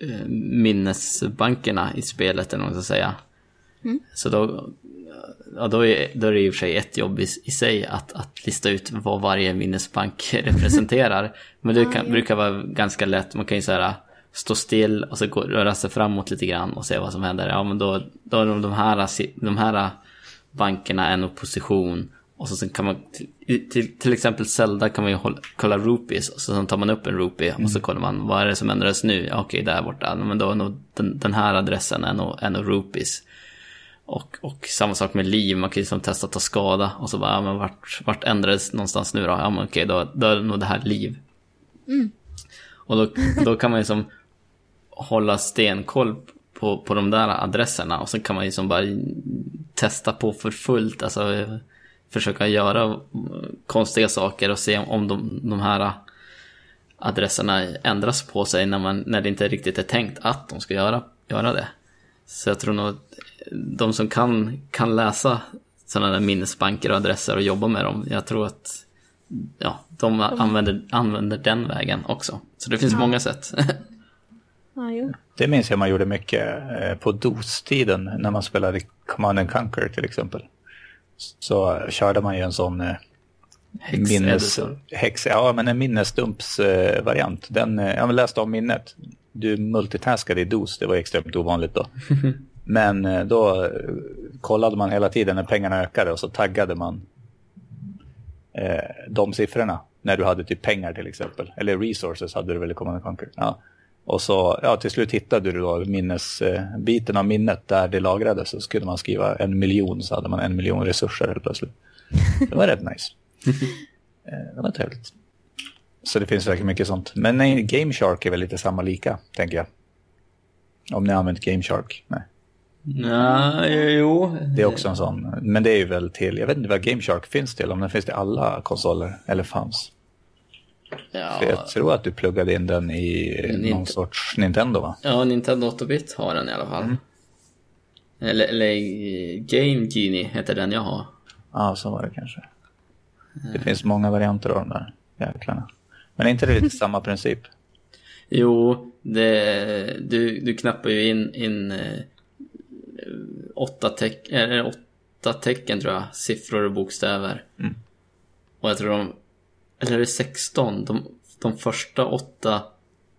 [SPEAKER 1] eh, minnesbankerna i spelet, eller vad man ska säga. Så då, ja, då, är, då är det i och för sig ett jobb i, i sig att, att lista ut vad varje minnesbank representerar. Men det kan, brukar vara ganska lätt, man kan ju så här stå still och så gå, röra sig framåt lite grann och se vad som händer. Ja, men då, då är de, de, här, de här bankerna en opposition. Och så sen kan man, till, till, till exempel Zelda kan man ju hålla, kolla rupees och så sen tar man upp en rupee och så kollar man vad är det som ändras nu? Ja, okej, där borta. Men då är nog den, den här adressen är nog, är nog rupees. Och, och samma sak med liv, man kan ju liksom testa att ta skada och så bara, ja men vart, vart ändrades någonstans nu då? Ja men okej, då, då är det nog det här liv. Och då, då kan man ju som hålla stenkoll på, på de där adresserna och sen kan man ju som bara testa på för fullt, alltså försöka göra konstiga saker och se om de, de här adresserna ändras på sig när, man, när det inte riktigt är tänkt att de ska göra, göra det. Så jag tror nog att de som kan, kan läsa sådana där minnesbanker och adresser och jobba med dem, jag tror att ja, de använder, använder den vägen också. Så det finns många sätt.
[SPEAKER 3] Ja, jo.
[SPEAKER 2] Det minns jag man gjorde mycket eh, på DOS-tiden när man spelade Command and Conquer till exempel. Så körde man ju en sån eh, minnes... Hex, ja, men en minnesdumps-variant. Den, eh, jag läste om minnet. Du multitaskade i DOS, det var extremt ovanligt då. Men då kollade man hela tiden när pengarna ökade och så taggade man eh, de siffrorna. När du hade typ pengar till exempel. Eller resources hade du väl i Command and Conquer. Ja. Och så ja, till slut hittade du då minnesbiten av minnet där det lagrades. Så skulle man skriva en miljon så hade man en miljon resurser helt plötsligt. Det var rätt nice. Eh, det var trevligt. Så det finns säkert mycket sånt. Men nej, Game Shark är väl lite samma lika, tänker jag. Om ni har använt Game Shark. Nej.
[SPEAKER 1] Nej, jo.
[SPEAKER 2] Det är också en sån. Men det är ju väl till, jag vet inte vad Game Shark finns till. Om den finns till alla konsoler eller fanns.
[SPEAKER 1] Ja,
[SPEAKER 2] För jag tror att du pluggade in den i
[SPEAKER 1] Men
[SPEAKER 2] någon sorts Nintendo va?
[SPEAKER 1] ja Nintendo 8-bit har den i alla fall. Eller, eller eh, Game Genie heter den jag har.
[SPEAKER 2] Ja, så var det kanske. Det finns många varianter av de där jäklarna. Men är inte det lite samma princip?
[SPEAKER 1] Jo, det, du, du knappar ju in, in eh, åtta, teck, eller åtta tecken tror jag, siffror och bokstäver.
[SPEAKER 2] Mm.
[SPEAKER 1] Och jag tror de, eller är det 16? De, de första åtta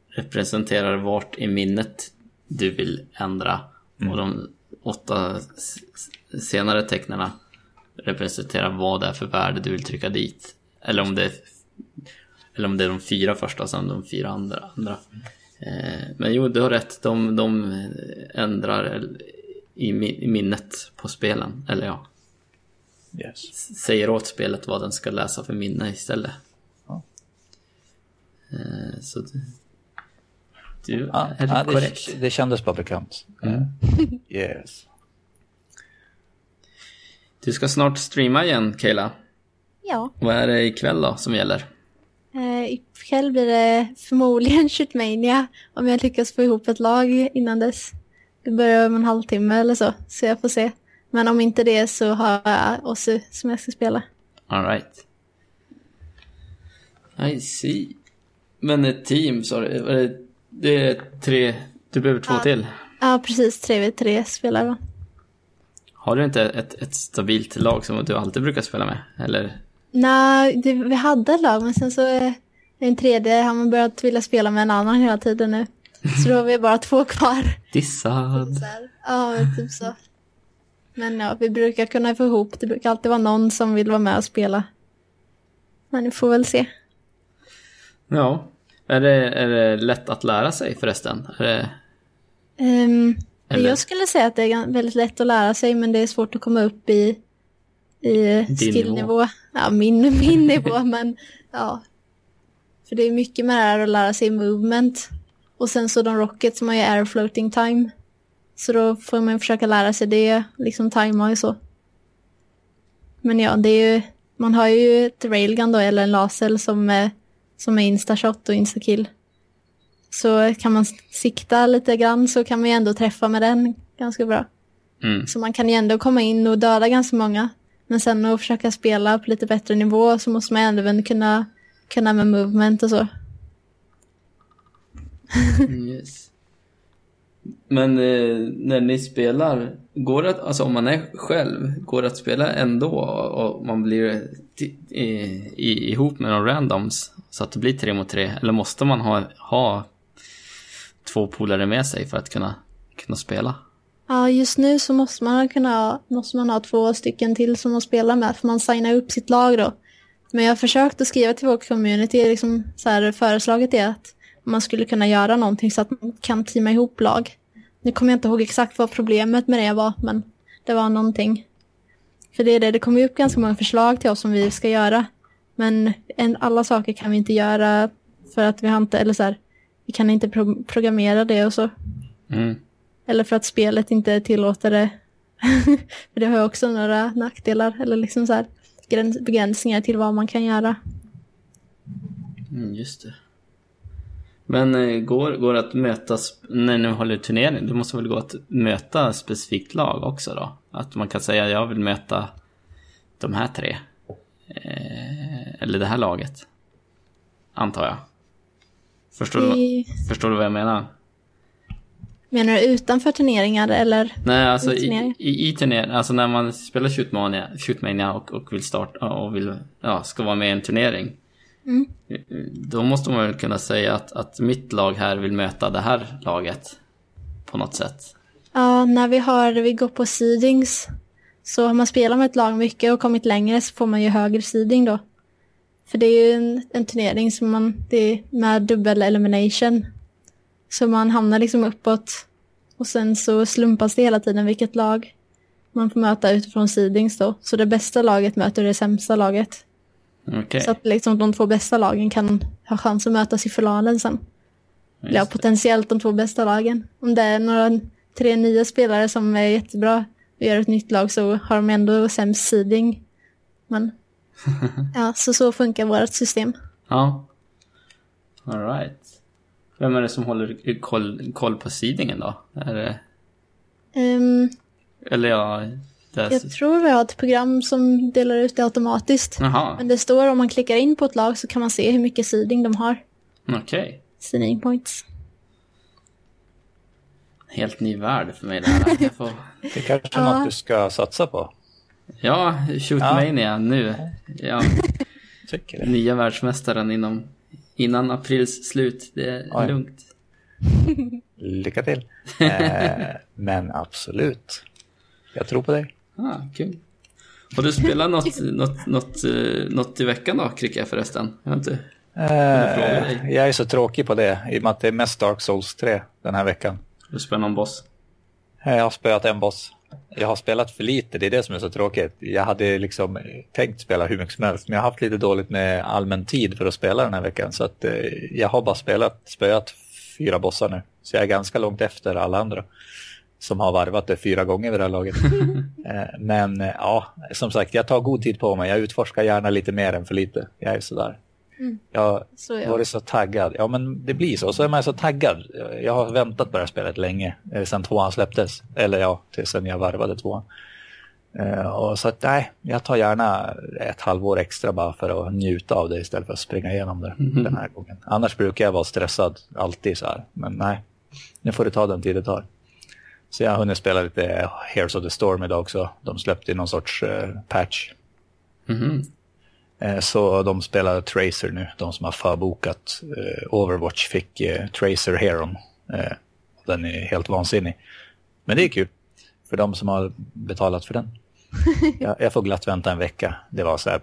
[SPEAKER 1] representerar vart i minnet du vill ändra. Och de åtta senare tecknarna representerar vad det är för värde du vill trycka dit. Eller om det är, eller om det är de fyra första och sen de fyra andra. andra. Eh, men jo, du har rätt. De, de ändrar i minnet på spelen. Eller ja,
[SPEAKER 2] Yes.
[SPEAKER 1] säger åt spelet vad den ska läsa för minne istället. Eh, så du, du
[SPEAKER 2] Ja,
[SPEAKER 1] är
[SPEAKER 2] ja,
[SPEAKER 1] korrekt.
[SPEAKER 2] det, det kändes bara bekant.
[SPEAKER 1] Mm.
[SPEAKER 2] Yes.
[SPEAKER 1] Du ska snart streama igen, Kayla.
[SPEAKER 3] Ja,
[SPEAKER 1] Vad är det ikväll då som gäller?
[SPEAKER 3] eh, ikväll blir det förmodligen Shootmania om jag lyckas få ihop ett lag innan dess. Det börjar om en halvtimme eller så, så jag får se. Men om inte det så har jag Ossu som jag ska spela.
[SPEAKER 1] Alright. I see. Men ett team, sa du? Det- är tre... Du behöver två
[SPEAKER 3] Ja.
[SPEAKER 1] till.
[SPEAKER 3] Ja, precis. 3v3 spelar va?
[SPEAKER 1] Har du inte ett, ett stabilt lag som du alltid brukar spela med? Eller?
[SPEAKER 3] Nej, det, vi hade ett lag men sen så en tredje, har man börjat vilja spela med en annan hela tiden nu. Så då har vi bara två kvar.
[SPEAKER 1] Dissad.
[SPEAKER 3] Ja, typ så. Men ja, vi brukar kunna få ihop, det brukar alltid vara någon som vill vara med och spela. Men ni får väl se.
[SPEAKER 1] Ja. Är det, är det lätt att lära sig förresten? Det...
[SPEAKER 3] Um, Jag skulle säga att det är väldigt lätt att lära sig men det är svårt att komma upp i, i skillnivå. Ja, min, min nivå men ja. För det är mycket med det här att lära sig movement. Och sen så de rockets som har ju air floating time. Så då får man försöka lära sig det, liksom tajma och så. Men ja, det är ju, man har ju ett railgun då eller en laser som, är- som är instashot och instakill. Så kan man sikta lite grann så kan man ju ändå träffa med den ganska bra.
[SPEAKER 1] Mm.
[SPEAKER 3] Så man kan ju ändå komma in och döda ganska många. Men sen att försöka spela på lite bättre nivå så måste man ändå väl kunna, kunna med movement och så.
[SPEAKER 1] Yes. Men eh, när ni spelar, går det att, alltså om man är själv, går det att spela ändå och man blir i, i, ihop med några randoms så att det blir tre mot tre? Eller måste man ha, ha två polare med sig för att kunna, kunna spela?
[SPEAKER 3] Ja, just nu så måste man, kunna, måste man ha två stycken till som man spelar med, för man signar upp sitt lag då. Men jag har försökt att skriva till vår community, liksom så här föreslaget är att man skulle kunna göra någonting så att man kan teama ihop lag. Nu kommer jag inte ihåg exakt vad problemet med det var, men det var någonting. För det är det, det kommer upp ganska många förslag till oss som vi ska göra. Men en, alla saker kan vi inte göra för att vi har inte, eller så här, vi kan inte pro programmera det och så.
[SPEAKER 1] Mm.
[SPEAKER 3] Eller för att spelet inte tillåter det. för det har ju också några nackdelar, eller liksom så här begränsningar till vad man kan göra.
[SPEAKER 1] Mm, just det. Men eh, går, går det att mötas, när ni håller turnering, det måste väl gå att möta specifikt lag också då? Att man kan säga jag vill möta de här tre. Eh, eller det här laget. Antar jag. Förstår, I... du, förstår du vad jag menar?
[SPEAKER 3] Menar du utanför turneringar eller?
[SPEAKER 1] Nej, alltså i, turneringar? i, i turneringar. Alltså när man spelar Shootmania, shootmania och, och vill starta och vill, ja, ska vara med i en turnering. Mm. Då måste man väl kunna säga att, att mitt lag här vill möta det här laget på något sätt.
[SPEAKER 3] Ja, när vi, har, vi går på seedings så har man spelat med ett lag mycket och kommit längre så får man ju högre seeding då. För det är ju en, en turnering som man, det är med dubbel elimination. Så man hamnar liksom uppåt och sen så slumpas det hela tiden vilket lag man får möta utifrån seedings då. Så det bästa laget möter det sämsta laget.
[SPEAKER 1] Okay.
[SPEAKER 3] Så att liksom de två bästa lagen kan ha chans att mötas i finalen sen. Just ja, potentiellt de två bästa lagen. Om det är några tre nya spelare som är jättebra och gör ett nytt lag så har de ändå sämst seeding. Men ja, så så funkar vårt system.
[SPEAKER 1] Ja. Alright. Vem är det som håller koll, koll på seedingen då? Är det...
[SPEAKER 3] Um,
[SPEAKER 1] Eller ja,
[SPEAKER 3] det jag tror vi har ett program som delar ut det automatiskt.
[SPEAKER 1] Aha.
[SPEAKER 3] Men det står om man klickar in på ett lag så kan man se hur mycket seeding de har.
[SPEAKER 1] Okej. Okay.
[SPEAKER 3] Seeding points.
[SPEAKER 1] Helt ny värld för mig det här. Får...
[SPEAKER 2] Det kanske är ja. något du ska satsa på.
[SPEAKER 1] Ja, Shootmania ja. nu. Ja. Nya världsmästaren inom, innan aprils slut. Det är Oj. lugnt.
[SPEAKER 2] Lycka till. Eh, men absolut. Jag tror på dig.
[SPEAKER 1] Ah, kul. Har du spelat något, något, något, eh, något i veckan då, Kricka förresten? Jag har inte
[SPEAKER 2] uh, Jag är så tråkig på det, i och med att det är mest Dark Souls 3 den här veckan.
[SPEAKER 1] Du spelar någon boss?
[SPEAKER 2] Jag har spelat en boss. Jag har spelat för lite, det är det som är så tråkigt. Jag hade liksom tänkt spela hur mycket som helst, men jag har haft lite dåligt med allmän tid för att spela den här veckan. Så att, eh, jag har bara spelat, spöat fyra bossar nu. Så jag är ganska långt efter alla andra som har varvat det fyra gånger vid det här laget. Eh, men eh, ja, som sagt, jag tar god tid på mig. Jag utforskar gärna lite mer än för lite. Jag är sådär. Mm. Jag har varit så taggad. Ja, men det blir så. Så är man så taggad. Jag har väntat på det här spelet länge. Eh, sen tvåan släpptes. Eller ja, till sen jag varvade tvåan. Och så att nej, jag tar gärna ett halvår extra bara för att njuta av det istället för att springa igenom det mm. den här gången. Annars brukar jag vara stressad alltid så här. Men nej, nu får det ta den tid det tar. Så jag har hunnit spela lite Heroes of the Storm idag också. De släppte någon sorts uh, patch.
[SPEAKER 1] Mm
[SPEAKER 2] så de spelar Tracer nu. De som har förbokat uh, Overwatch fick Tracer Heron. den är helt vansinnig. Men det är kul för de som har betalat för den. jag, jag får glatt vänta en vecka. Det var så här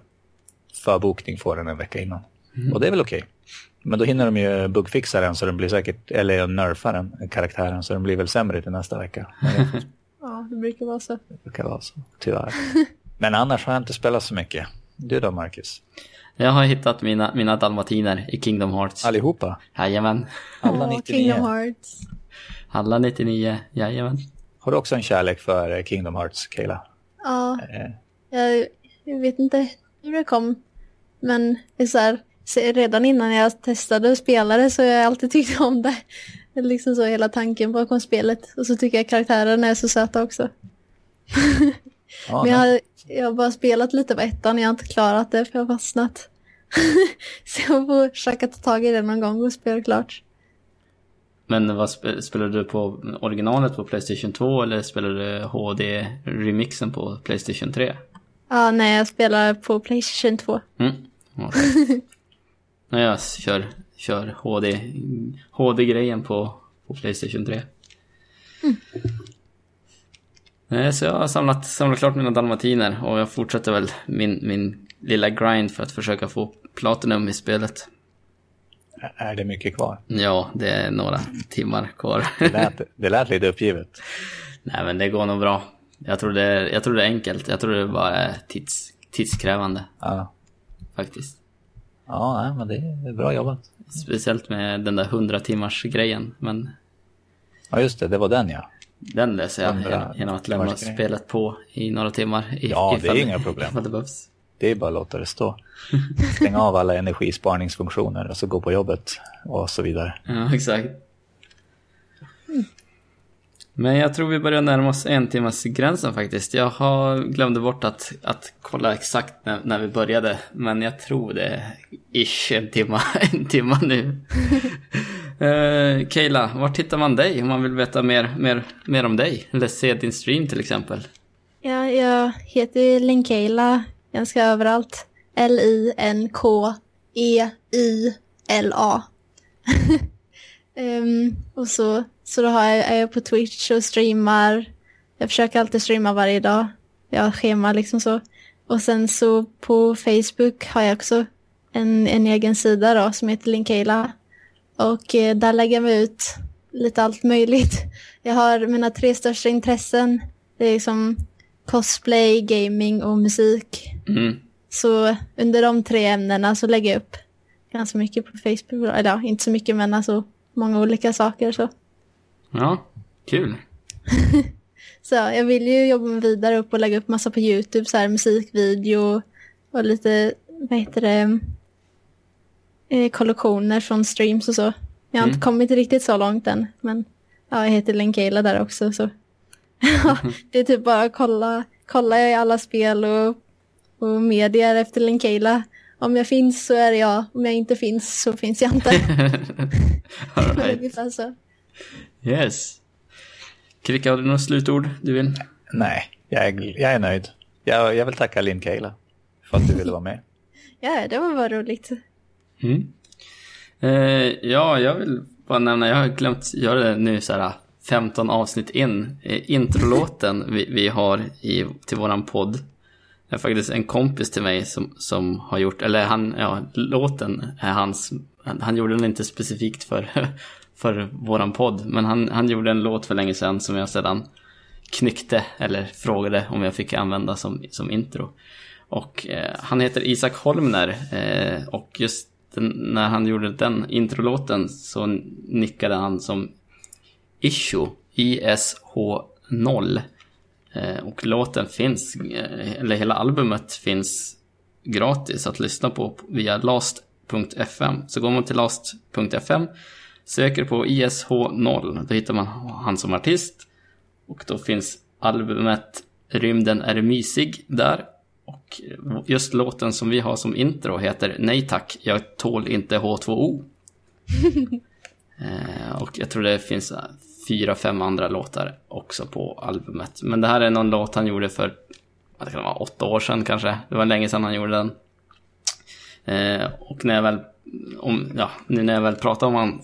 [SPEAKER 2] förbokning får den en vecka innan. Mm. Och det är väl okej. Okay. Men då hinner de ju bugfixa den så den blir säkert, eller nerfa den karaktären så den blir väl sämre till nästa vecka.
[SPEAKER 3] ja, det brukar vara så.
[SPEAKER 2] Det brukar vara så, tyvärr. Men annars har jag inte spelat så mycket. Du då, Marcus?
[SPEAKER 1] Jag har hittat mina, mina dalmatiner i Kingdom Hearts.
[SPEAKER 2] Allihopa?
[SPEAKER 1] Jajamän.
[SPEAKER 2] Alla 99?
[SPEAKER 3] Kingdom Hearts.
[SPEAKER 1] Alla 99, jajamän.
[SPEAKER 2] Har du också en kärlek för eh, Kingdom Hearts, Kayla?
[SPEAKER 3] Ja, eh. jag, jag vet inte hur det kom. Men det är så här, redan innan jag testade och spelade så har jag alltid tyckt om det. Det är liksom så hela tanken bakom spelet. Och så tycker jag karaktärerna är så söta också. Ja, Men jag jag har bara spelat lite på ettan, jag har inte klarat det för jag har fastnat. så jag får försöka ta tag i det någon gång och spela klart.
[SPEAKER 1] Men vad spe, spelar du på originalet på Playstation 2 eller spelar du HD-remixen på Playstation 3?
[SPEAKER 3] Ja, nej, jag spelar på Playstation 2.
[SPEAKER 1] Mm. Ja. Nej, jag kör, kör HD, HD-grejen på, på Playstation 3. Nej, så jag har samlat, samlat klart mina dalmatiner och jag fortsätter väl min, min lilla grind för att försöka få Platinum i spelet.
[SPEAKER 2] Är det mycket kvar?
[SPEAKER 1] Ja, det är några timmar kvar.
[SPEAKER 2] Det lät, det lät lite uppgivet.
[SPEAKER 1] Nej, men det går nog bra. Jag tror det är, jag tror det är enkelt. Jag tror det bara är tids, tidskrävande
[SPEAKER 2] Ja,
[SPEAKER 1] faktiskt.
[SPEAKER 2] ja nej, men det är bra jobbat.
[SPEAKER 1] Speciellt med den där 100 timmars grejen. Men
[SPEAKER 2] Ja, just det, det var den ja.
[SPEAKER 1] Den löser jag
[SPEAKER 2] 100
[SPEAKER 1] genom- genom att lämna spelet på i några timmar. I,
[SPEAKER 2] Ja, det är
[SPEAKER 1] ifall-
[SPEAKER 2] inga problem.
[SPEAKER 1] Ifall det behövs.
[SPEAKER 2] Det är bara att låta det stå. Stänga av alla energisparningsfunktioner och så gå på jobbet och så vidare.
[SPEAKER 1] Ja, exakt. Men jag tror vi börjar närma oss en timmas gränsen faktiskt. Jag har glömde bort att, att kolla exakt när, när vi började. Men jag tror det är ish en timma, en timma nu uh, Kayla, var hittar man dig om man vill veta mer, mer, mer om dig? Eller se din stream till exempel.
[SPEAKER 3] Ja, jag heter Linkeila ganska överallt. L-I-N-K-E-I-L-A. um, ehm, och så, så då har jag, är jag på Twitch och streamar. Jag försöker alltid streama varje dag. Jag har schema liksom så. Och sen så på Facebook har jag också en, en egen sida då som heter Linkeila. Och eh, där lägger jag mig ut lite allt möjligt. Jag har mina tre största intressen. Det är liksom cosplay, gaming och musik.
[SPEAKER 1] Mm.
[SPEAKER 3] Så under de tre ämnena så lägger jag upp ganska mycket på Facebook. Eller ja, inte så mycket men alltså många olika saker så.
[SPEAKER 1] Ja, kul.
[SPEAKER 3] Så jag vill ju jobba vidare upp och lägga upp massa på YouTube, så här musikvideo och lite, vad heter det, eh, kollektioner från streams och så. Jag har
[SPEAKER 1] Mm.
[SPEAKER 3] inte kommit riktigt så långt än, men ja, jag heter Lenkela där också så. Det är typ bara att kolla, kolla i alla spel och, och medier efter Lenkela. Om jag finns så är det jag, om jag inte finns så finns jag inte.
[SPEAKER 1] All right.
[SPEAKER 3] Så.
[SPEAKER 1] Yes. Kricka, har du några slutord du vill?
[SPEAKER 2] Nej, jag är, jag är nöjd. Jag, jag vill tacka Linn Keila för att du ville vara med.
[SPEAKER 3] Ja, det var bara roligt.
[SPEAKER 1] Mm. Eh, ja, jag vill bara nämna, jag har glömt göra det nu så här 15 avsnitt in. Eh, introlåten vi, vi har i, till våran podd. Det är faktiskt en kompis till mig som, som har gjort, eller han, ja, låten är hans, han, han gjorde den inte specifikt för, för våran podd, men han, han gjorde en låt för länge sedan som jag sedan knyckte, eller frågade om jag fick använda som, som intro. Och eh, han heter Isak Holmner eh, och just den, när han gjorde den introlåten så nickade han som Isho, ISH0. Eh, och låten finns, eh, eller hela albumet finns gratis att lyssna på via last.fm. Så går man till last.fm, söker på ISH0, då hittar man han som artist. Och då finns albumet Rymden är mysig där. Och just låten som vi har som intro heter Nej tack, jag tål inte H2O. eh, och jag tror det finns fyra, fem andra låtar också på albumet. Men det här är någon låt han gjorde för, vad kan det vara, åtta år sedan kanske. Det var länge sedan han gjorde den. Eh, och när jag väl, om, ja, nu när jag väl pratar om honom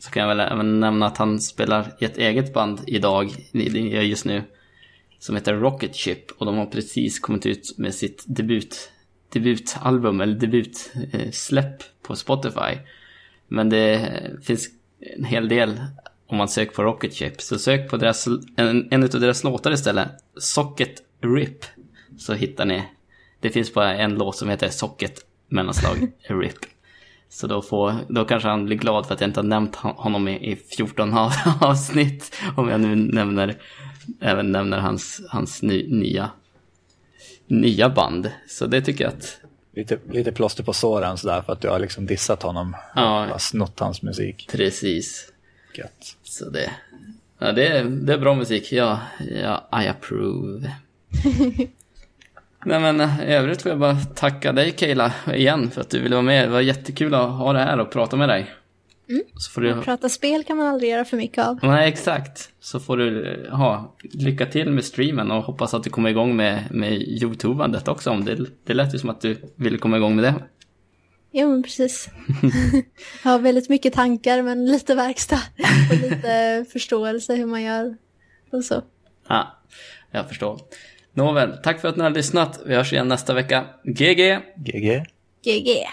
[SPEAKER 1] så kan jag väl även nämna att han spelar i ett eget band idag, just nu, som heter Rocket Ship och de har precis kommit ut med sitt debut, debutalbum eller debutsläpp på Spotify. Men det finns en hel del om man söker på Rocket Ship. Så sök på deras, en, en av deras låtar istället, Socket Rip, så hittar ni. Det finns bara en låt som heter Socket mellanslag RIP. Så då, får, då kanske han blir glad för att jag inte har nämnt honom i, i 14 avsnitt. Om jag nu nämner, även nämner hans, hans ny, nya, nya band. Så det tycker jag att...
[SPEAKER 2] Lite, lite plåster på såren sådär för att du har liksom dissat honom.
[SPEAKER 1] Ja.
[SPEAKER 2] Och bara snott hans musik.
[SPEAKER 1] Precis.
[SPEAKER 2] Gött.
[SPEAKER 1] Så det, ja, det, är, det är bra musik. Ja, ja I approve. Nej men i övrigt får jag bara tacka dig Kayla igen för att du ville vara med. Det var jättekul att ha det här och prata med dig. Så får du...
[SPEAKER 3] Prata spel kan man aldrig göra för mycket av.
[SPEAKER 1] Nej, exakt. Så får du eh, ha lycka till med streamen och hoppas att du kommer igång med, med youtubandet också. Om det, det lät ju som att du ville komma igång med det.
[SPEAKER 3] Jo, men precis. Jag har väldigt mycket tankar, men lite verkstad och lite förståelse hur man gör och så.
[SPEAKER 1] Ja, jag förstår. Nåväl, tack för att ni har lyssnat. Vi hörs igen nästa vecka. GG!
[SPEAKER 2] GG.
[SPEAKER 3] GG.